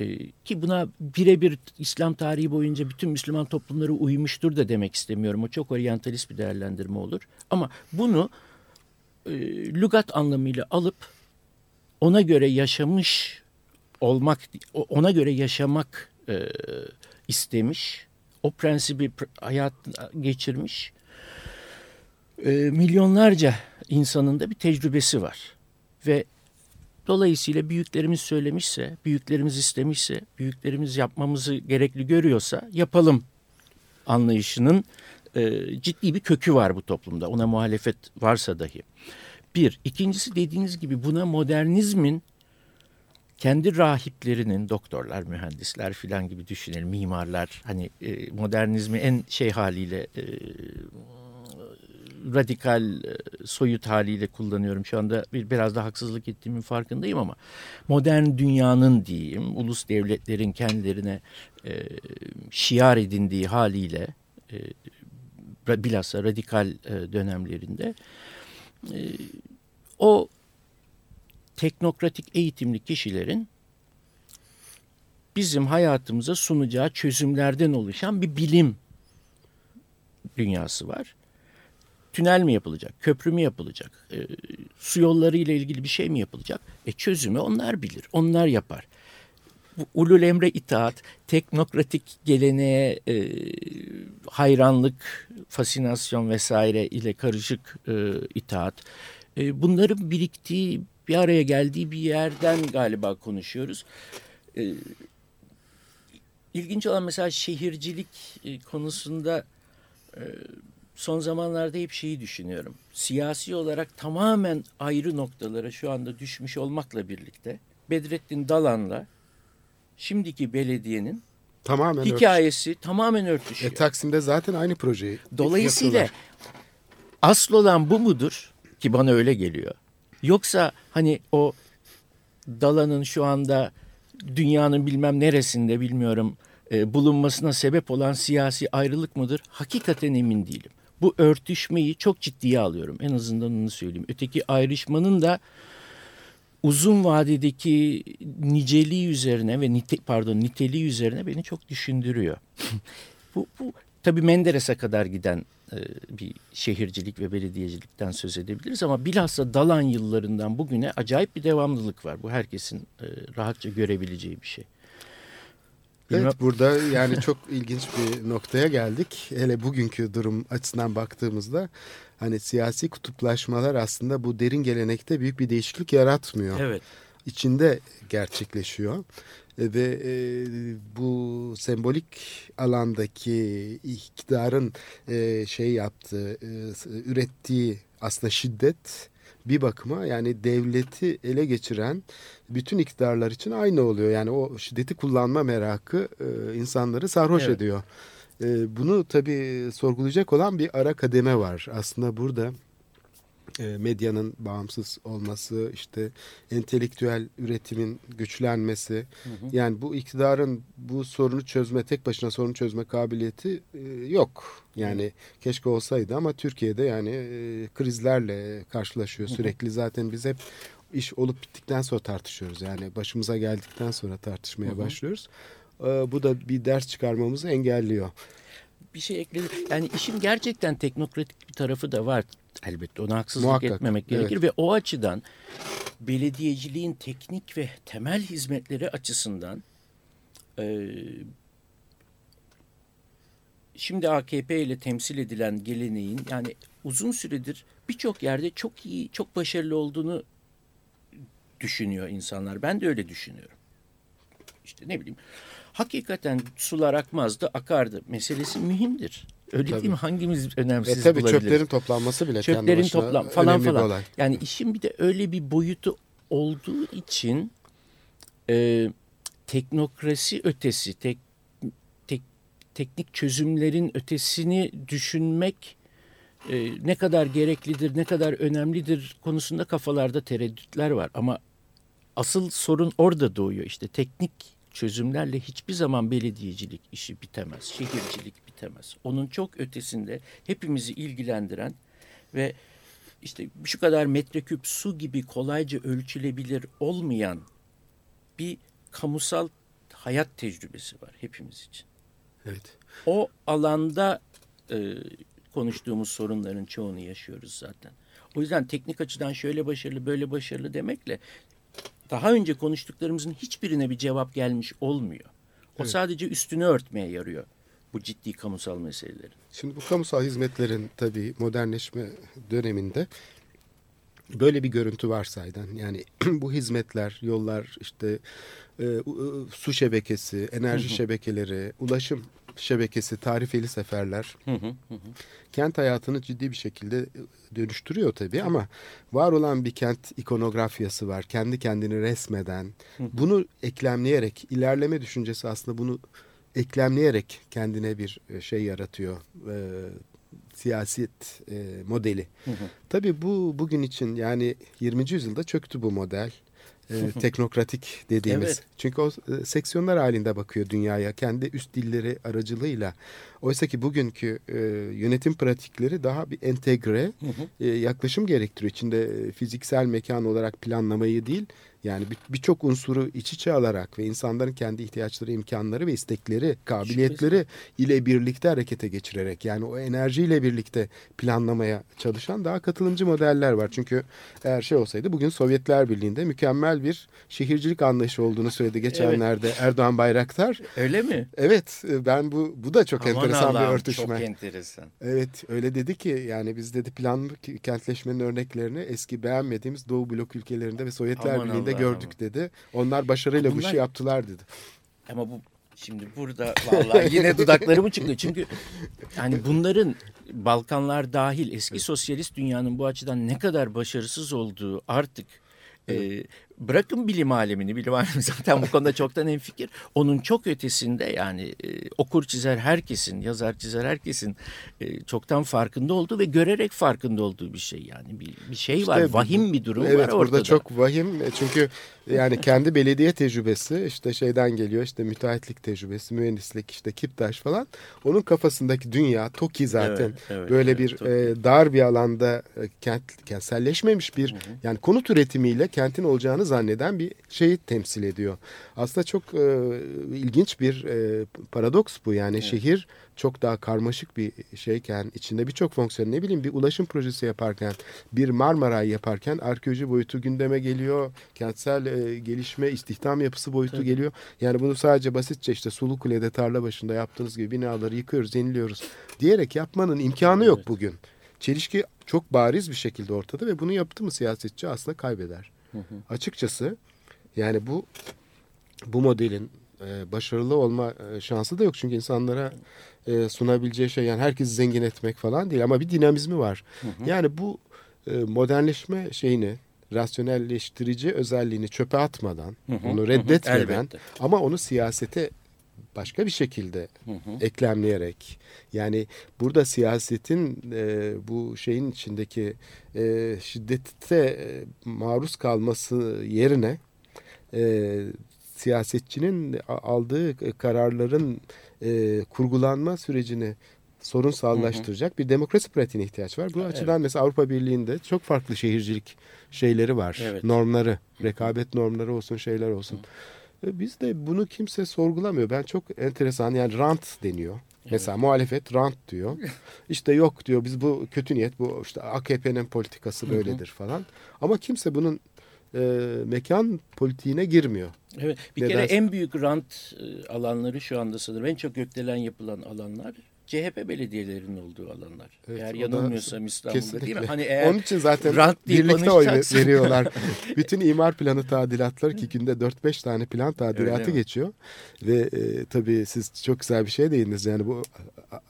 e, ki buna birebir İslam tarihi boyunca bütün Müslüman toplumları uymuştur da demek istemiyorum. O çok oryantalist bir değerlendirme olur. Ama bunu e, lügat anlamıyla alıp ona göre yaşamış olmak, ona göre yaşamak e, istemiş. O prensibi hayatına geçirmiş. E, milyonlarca insanın da bir tecrübesi var. Ve dolayısıyla büyüklerimiz söylemişse, büyüklerimiz istemişse, büyüklerimiz yapmamızı gerekli görüyorsa yapalım anlayışının e, ciddi bir kökü var bu toplumda. Ona muhalefet varsa dahi. Bir. ikincisi dediğiniz gibi buna modernizmin kendi rahiplerinin doktorlar, mühendisler filan gibi düşünelim, mimarlar hani e, modernizmi en şey haliyle e, radikal e, soyut haliyle kullanıyorum. Şu anda bir, biraz da haksızlık ettiğimin farkındayım ama modern dünyanın diyeyim ulus devletlerin kendilerine şiar edindiği haliyle e, bilhassa radikal dönemlerinde o teknokratik eğitimli kişilerin bizim hayatımıza sunacağı çözümlerden oluşan bir bilim dünyası var. Tünel mi yapılacak, köprü mü yapılacak, e, su yolları ile ilgili bir şey mi yapılacak? E çözümü onlar bilir, onlar yapar. Bu ulul emre itaat, teknokratik geleneğe e, hayranlık, fasinasyon vesaire ile karışık e, itaat. E, bunların biriktiği bir araya geldiği bir yerden galiba konuşuyoruz. Ee, ilginç olan mesela şehircilik e, konusunda e, son zamanlarda hep şeyi düşünüyorum. Siyasi olarak tamamen ayrı noktalara şu anda düşmüş olmakla birlikte Bedrettin Dalan'la şimdiki belediyenin tamamen hikayesi örtüş. tamamen örtüşüyor. E, Taksim'de zaten aynı projeyi Dolayısıyla yapıyorlar. asıl olan bu mudur ki bana öyle geliyor. Yoksa hani o dalanın şu anda dünyanın bilmem neresinde bilmiyorum e, bulunmasına sebep olan siyasi ayrılık mıdır? Hakikaten emin değilim. Bu örtüşmeyi çok ciddiye alıyorum. En azından onu söyleyeyim. Öteki ayrışmanın da uzun vadedeki niceliği üzerine ve nite, pardon niteliği üzerine beni çok düşündürüyor. bu, bu tabii Menderes'e kadar giden e, bir şehircilik ve belediyecilikten söz edebiliriz ama bilhassa Dalan yıllarından bugüne acayip bir devamlılık var. Bu herkesin e, rahatça görebileceği bir şey. Bilmem... Evet burada yani çok ilginç bir noktaya geldik. Hele bugünkü durum açısından baktığımızda hani siyasi kutuplaşmalar aslında bu derin gelenekte büyük bir değişiklik yaratmıyor. Evet. İçinde gerçekleşiyor ve e, bu sembolik alandaki iktidarın e, şey yaptığı, e, ürettiği aslında şiddet bir bakıma yani devleti ele geçiren bütün iktidarlar için aynı oluyor. Yani o şiddeti kullanma merakı e, insanları sarhoş evet. ediyor. E, bunu tabii sorgulayacak olan bir ara kademe var. Aslında burada medyanın bağımsız olması, işte entelektüel üretimin güçlenmesi. Hı hı. Yani bu iktidarın bu sorunu çözme, tek başına sorunu çözme kabiliyeti e, yok. Yani keşke olsaydı ama Türkiye'de yani e, krizlerle karşılaşıyor sürekli. Hı hı. Zaten biz hep iş olup bittikten sonra tartışıyoruz. Yani başımıza geldikten sonra tartışmaya hı hı. başlıyoruz. E, bu da bir ders çıkarmamızı engelliyor bir şey ekledim. Yani işin gerçekten teknokratik bir tarafı da var. Elbette ona haksızlık Muhakkak, etmemek evet. gerekir ve o açıdan belediyeciliğin teknik ve temel hizmetleri açısından e, şimdi AKP ile temsil edilen geleneğin yani uzun süredir birçok yerde çok iyi, çok başarılı olduğunu düşünüyor insanlar. Ben de öyle düşünüyorum. İşte ne bileyim hakikaten sular akmazdı akardı meselesi mühimdir. Öyle tabii. değil mi? Hangimiz önemsiz e, tabii bulabiliriz? çöplerin toplanması bile çöplerin toplam falan falan. Olay. Yani işin bir de öyle bir boyutu olduğu için e, teknokrasi ötesi, tek, tek, teknik çözümlerin ötesini düşünmek e, ne kadar gereklidir, ne kadar önemlidir konusunda kafalarda tereddütler var. Ama asıl sorun orada doğuyor. İşte teknik çözümlerle hiçbir zaman belediyecilik işi bitemez, şehircilik bitemez. Onun çok ötesinde hepimizi ilgilendiren ve işte şu kadar metreküp su gibi kolayca ölçülebilir olmayan bir kamusal hayat tecrübesi var hepimiz için. Evet. O alanda e, konuştuğumuz sorunların çoğunu yaşıyoruz zaten. O yüzden teknik açıdan şöyle başarılı böyle başarılı demekle daha önce konuştuklarımızın hiçbirine bir cevap gelmiş olmuyor. O Evet. sadece üstünü örtmeye yarıyor bu ciddi kamusal meselelerin. Şimdi bu kamusal hizmetlerin tabii modernleşme döneminde böyle bir görüntü var saydan. Yani bu hizmetler, yollar, işte e, u- su şebekesi, enerji şebekeleri, ulaşım şebekesi, tarifeli seferler kent hayatını ciddi bir şekilde dönüştürüyor tabii ama var olan bir kent ikonografyası var. Kendi kendini resmeden, bunu eklemleyerek, ilerleme düşüncesi aslında bunu eklemleyerek kendine bir e, şey yaratıyor. E, siyaset e, modeli. Tabii bu bugün için yani 20. yüzyılda çöktü bu model. E, teknokratik dediğimiz. Evet. Çünkü o e, seksiyonlar halinde bakıyor dünyaya kendi üst dilleri aracılığıyla. Oysa ki bugünkü e, yönetim pratikleri daha bir entegre e, yaklaşım gerektiriyor. İçinde e, fiziksel mekan olarak planlamayı değil yani bir- birçok unsuru iç içe alarak ve insanların kendi ihtiyaçları, imkanları ve istekleri, kabiliyetleri ile birlikte harekete geçirerek yani o enerjiyle birlikte planlamaya çalışan daha katılımcı modeller var. Çünkü eğer şey olsaydı bugün Sovyetler Birliği'nde mükemmel bir şehircilik anlayışı olduğunu söyledi geçenlerde Erdoğan Bayraktar. Öyle mi? Evet ben bu bu da çok Aman enteresan bir Allah'ım, örtüşme. Çok enteresan. Evet öyle dedi ki yani biz dedi planlı kentleşmenin örneklerini eski beğenmediğimiz Doğu blok ülkelerinde ve Sovyetler Aman Birliği'nde. Gördük dedi. Onlar başarıyla bu Bunlar- işi yaptılar dedi. Ama bu şimdi burada vallahi yine dudaklarımı çıktı. Çünkü yani bunların Balkanlar dahil eski sosyalist dünyanın bu açıdan ne kadar başarısız olduğu artık e, bırakın bilim alemini, bilim alemi zaten bu konuda çoktan hemfikir. Onun çok ötesinde yani e, okur çizer herkesin, yazar çizer herkesin e, çoktan farkında olduğu ve görerek farkında olduğu bir şey yani. Bir, bir şey var, İşte bu- vahim bir durum evet var ortada. burada çok vahim E, çünkü yani kendi belediye tecrübesi işte şeyden geliyor işte müteahhitlik tecrübesi, mühendislik işte Kiptaş falan. Onun kafasındaki dünya TOKİ zaten Evet, evet, böyle evet, bir e, dar bir alanda e, kent kentselleşmemiş bir yani konut üretimiyle kentin olacağını zanneden bir şeyi temsil ediyor. Aslında çok e, ilginç bir e, paradoks bu yani şehir çok daha karmaşık bir şeyken içinde birçok fonksiyon ne bileyim bir ulaşım projesi yaparken bir Marmaray yaparken arkeoloji boyutu gündeme geliyor. Kentsel e, gelişme istihdam yapısı boyutu Tabii. geliyor. Yani bunu sadece basitçe işte Sulu Kule'de tarla başında yaptığınız gibi binaları yıkıyoruz, yeniliyoruz diyerek yapmanın imkanı yok Evet. bugün. Çelişki çok bariz bir şekilde ortada ve bunu yaptı mı siyasetçi aslında kaybeder. Açıkçası yani bu bu modelin e, başarılı olma e, şansı da yok. Çünkü insanlara e, sunabileceği şey yani herkesi zengin etmek falan değil ama bir dinamizmi var. Yani bu e, modernleşme şeyini rasyonelleştirici özelliğini çöpe atmadan, Hı hı, onu hı hı, reddetmeden elbette. ama onu siyasete başka bir şekilde eklemleyerek yani burada siyasetin e, bu şeyin içindeki e, şiddete e, maruz kalması yerine e, siyasetçinin aldığı kararların e, kurgulanma sürecini sorunsallaştıracak bir demokrasi pratiğine ihtiyaç var. Bu açıdan mesela Avrupa Birliği'nde çok farklı şehircilik şeyleri var. Evet. Normları, rekabet normları olsun, şeyler olsun. E, Bizde bunu kimse sorgulamıyor. Ben çok enteresan yani rant deniyor. Mesela muhalefet rant diyor. İşte yok diyor biz bu kötü niyet bu işte AKP'nin politikası böyledir falan. Ama kimse bunun e, mekan politiğine girmiyor. Evet. Bir Neden? kere en büyük rant e, alanları şu anda sanırım en çok gökdelen yapılan alanlar CHP belediyelerinin olduğu alanlar. Evet, eğer yanılmıyorsam İstanbul'da Kesinlikle. değil mi? Hani eğer Onun için zaten rant birlikte oy veriyorlar. Bütün imar planı tadilatları ki günde 4-5 tane plan tadilatı geçiyor. Ve e, tabii siz çok güzel bir şey değindiniz. Yani bu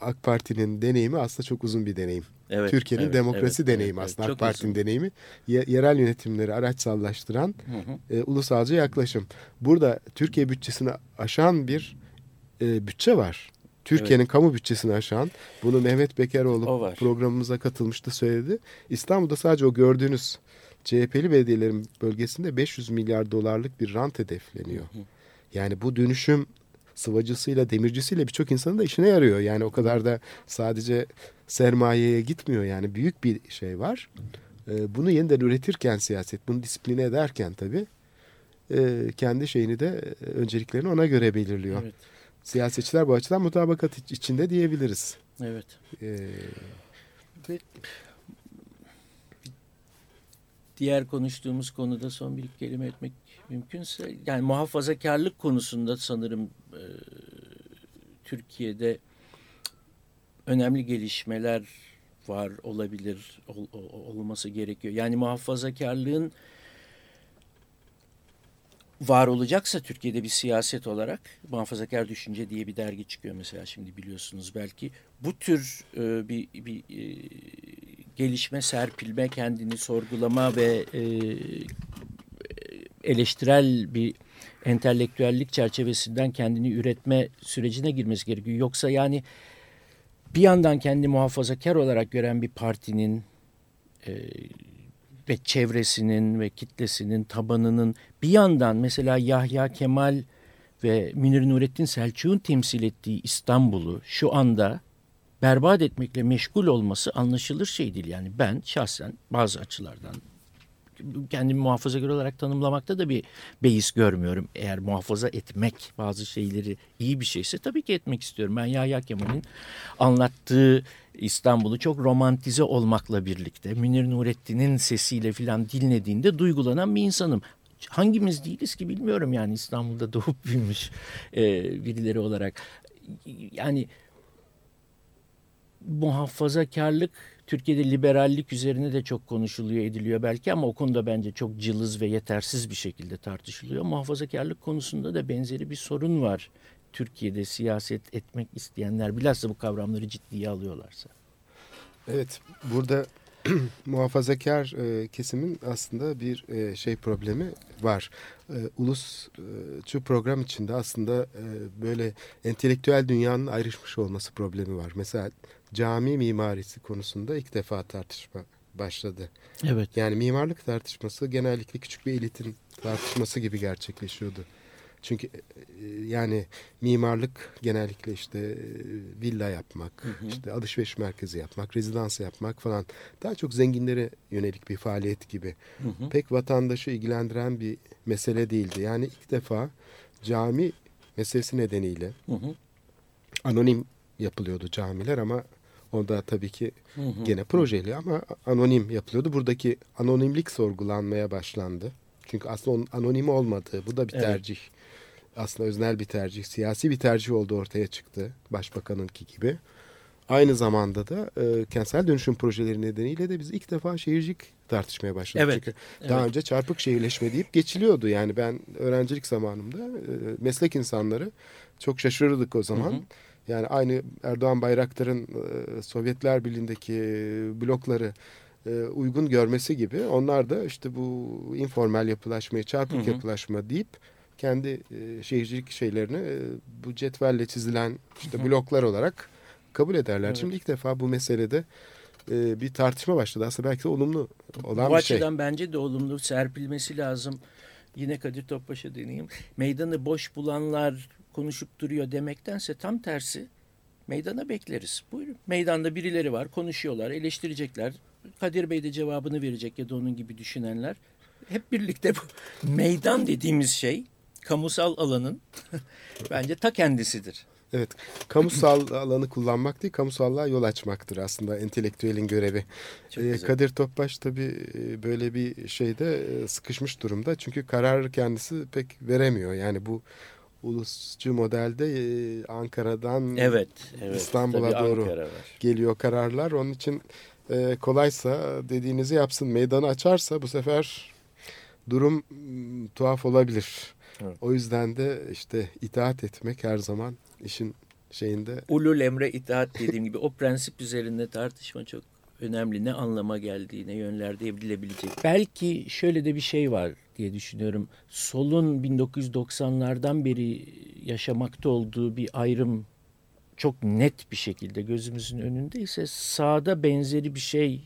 AK Parti'nin deneyimi aslında çok uzun bir deneyim. Evet, Türkiye'nin evet, demokrasi evet, deneyimi evet, aslında çok AK Parti'nin deneyimi. Ye- yerel yönetimleri araçsallaştıran Hı hı. e, ulusalcı yaklaşım. Burada Türkiye bütçesini aşan bir e, bütçe var. Türkiye'nin kamu bütçesini aşan. Bunu Mehmet Bekeroğlu programımıza katılmıştı söyledi. İstanbul'da sadece o gördüğünüz CHP'li belediyelerin bölgesinde 500 milyar dolarlık bir rant hedefleniyor. Yani bu dönüşüm sıvacısıyla, demircisiyle birçok insanın da işine yarıyor. Yani o kadar da sadece sermayeye gitmiyor. Yani büyük bir şey var. Ee, bunu yeniden üretirken siyaset, bunu disipline ederken tabii e, kendi şeyini de e, önceliklerini ona göre belirliyor. Evet. Siyasetçiler bu açıdan mutabakat iç- içinde diyebiliriz. Evet. Ee, diğer konuştuğumuz konuda son bir kelime etmek mümkünse yani muhafazakarlık konusunda sanırım e, Türkiye'de önemli gelişmeler var olabilir ol- ol- olması gerekiyor. Yani muhafazakarlığın var olacaksa Türkiye'de bir siyaset olarak muhafazakar düşünce diye bir dergi çıkıyor mesela şimdi biliyorsunuz belki bu tür e, bir, bir e, gelişme serpilme kendini sorgulama ve e, eleştirel bir entelektüellik çerçevesinden kendini üretme sürecine girmesi gerekiyor. Yoksa yani bir yandan kendi muhafazakar olarak gören bir partinin e, ve çevresinin ve kitlesinin tabanının bir yandan mesela Yahya Kemal ve Münir Nurettin Selçuk'un temsil ettiği İstanbul'u şu anda berbat etmekle meşgul olması anlaşılır şey değil. Yani ben şahsen bazı açılardan kendimi muhafazakar olarak tanımlamakta da bir beis görmüyorum. Eğer muhafaza etmek bazı şeyleri iyi bir şeyse tabii ki etmek istiyorum. Ben Yahya Kemal'in anlattığı İstanbul'u çok romantize olmakla birlikte Münir Nurettin'in sesiyle filan dinlediğinde duygulanan bir insanım. Hangimiz değiliz ki bilmiyorum yani İstanbul'da doğup büyümüş e, birileri olarak. Yani muhafazakarlık Türkiye'de liberallik üzerine de çok konuşuluyor ediliyor belki ama o konuda bence çok cılız ve yetersiz bir şekilde tartışılıyor. Muhafazakarlık konusunda da benzeri bir sorun var. Türkiye'de siyaset etmek isteyenler bilhassa bu kavramları ciddiye alıyorlarsa. Evet, burada muhafazakar e, kesimin aslında bir e, şey problemi var. E, ulusçu program içinde aslında e, böyle entelektüel dünyanın ayrışmış olması problemi var. Mesela cami mimarisi konusunda ilk defa tartışma başladı. Evet. Yani mimarlık tartışması genellikle küçük bir elitin tartışması gibi gerçekleşiyordu. Çünkü e, yani mimarlık genellikle işte e, villa yapmak, işte alışveriş merkezi yapmak, rezidans yapmak falan daha çok zenginlere yönelik bir faaliyet gibi. Pek vatandaşı ilgilendiren bir mesele değildi. Yani ilk defa cami meselesi nedeniyle Hı hı. anonim yapılıyordu camiler ama o da tabii ki Hı hı. gene projeli ama anonim yapılıyordu. Buradaki anonimlik sorgulanmaya başlandı. Çünkü aslında onun anonim olmadığı bu da bir Evet. tercih. Aslında öznel bir tercih, siyasi bir tercih oldu ortaya çıktı. Başbakanınki gibi. Aynı zamanda da e, kentsel dönüşüm projeleri nedeniyle de biz ilk defa şehircilik tartışmaya başladık. Evet, Çünkü daha evet. önce çarpık şehirleşme deyip geçiliyordu. Yani ben öğrencilik zamanımda e, meslek insanları çok şaşırırdık o zaman. Hı hı. Yani aynı Erdoğan Bayraktar'ın e, Sovyetler Birliği'ndeki blokları e, uygun görmesi gibi onlar da işte bu informal yapılaşmayı, çarpık Hı hı. yapılaşma deyip kendi e, şehircilik şeylerini e, bu cetvelle çizilen işte bloklar olarak kabul ederler. Evet. Şimdi ilk defa bu meselede e, bir tartışma başladı. Aslında belki de olumlu olan Bu bir şey. açıdan bence de olumlu serpilmesi lazım. Yine Kadir Topbaş'a deneyeyim. Meydanı boş bulanlar konuşup duruyor demektense tam tersi meydana bekleriz. Buyurun. Meydanda birileri var, konuşuyorlar, eleştirecekler. Kadir Bey de cevabını verecek ya da onun gibi düşünenler. Hep birlikte bu meydan dediğimiz şey kamusal alanın bence ta kendisidir. Evet, kamusal alanı kullanmak değil, kamusallığa yol açmaktır aslında entelektüelin görevi. Ee. Kadir Topbaş tabii e, böyle bir şeyde e, sıkışmış durumda. Çünkü kararı kendisi pek veremiyor. Yani bu ulusçu modelde e, Ankara'dan Evet, evet. İstanbul'a doğru Ankara var. geliyor kararlar. Onun için e, kolaysa dediğinizi yapsın. Meydanı açarsa bu sefer durum tuhaf olabilir. Evet. O yüzden de işte itaat etmek her zaman işin şeyinde. Ulul emre itaat dediğim gibi o prensip üzerinde tartışma çok önemli. Ne anlama geldiği, ne yönlerde evrilebilecek. Belki şöyle de bir şey var diye düşünüyorum. Solun 1990'lardan beri yaşamakta olduğu bir ayrım çok net bir şekilde gözümüzün önünde ise sağda benzeri bir şey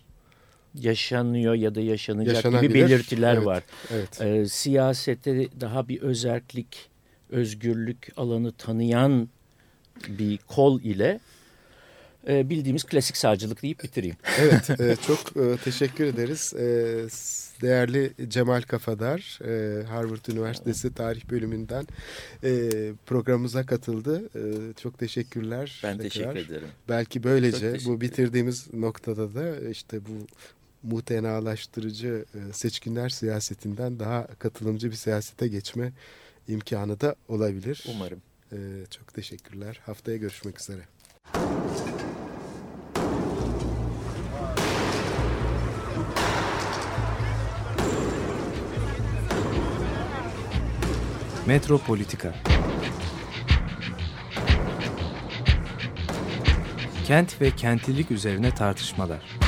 yaşanıyor ya da yaşanacak gibi Yaşanabilir. belirtiler Evet. var. Evet. Ee, siyasete daha bir özerklik, özgürlük alanı tanıyan bir kol ile e, bildiğimiz klasik sağcılık deyip bitireyim. Evet, e, çok e, teşekkür ederiz. E, değerli Cemal Kafadar, e, Harvard Üniversitesi Tarih Bölümünden e, programımıza katıldı. E, çok teşekkürler. Ben tekrar. teşekkür ederim. Belki böylece bu bitirdiğimiz noktada da işte bu mutenalaştırıcı e, seçkinler siyasetinden daha katılımcı bir siyasete geçme imkanı da olabilir. Umarım. E, çok teşekkürler. Haftaya görüşmek üzere. Metropolitika Kent ve kentlilik üzerine tartışmalar.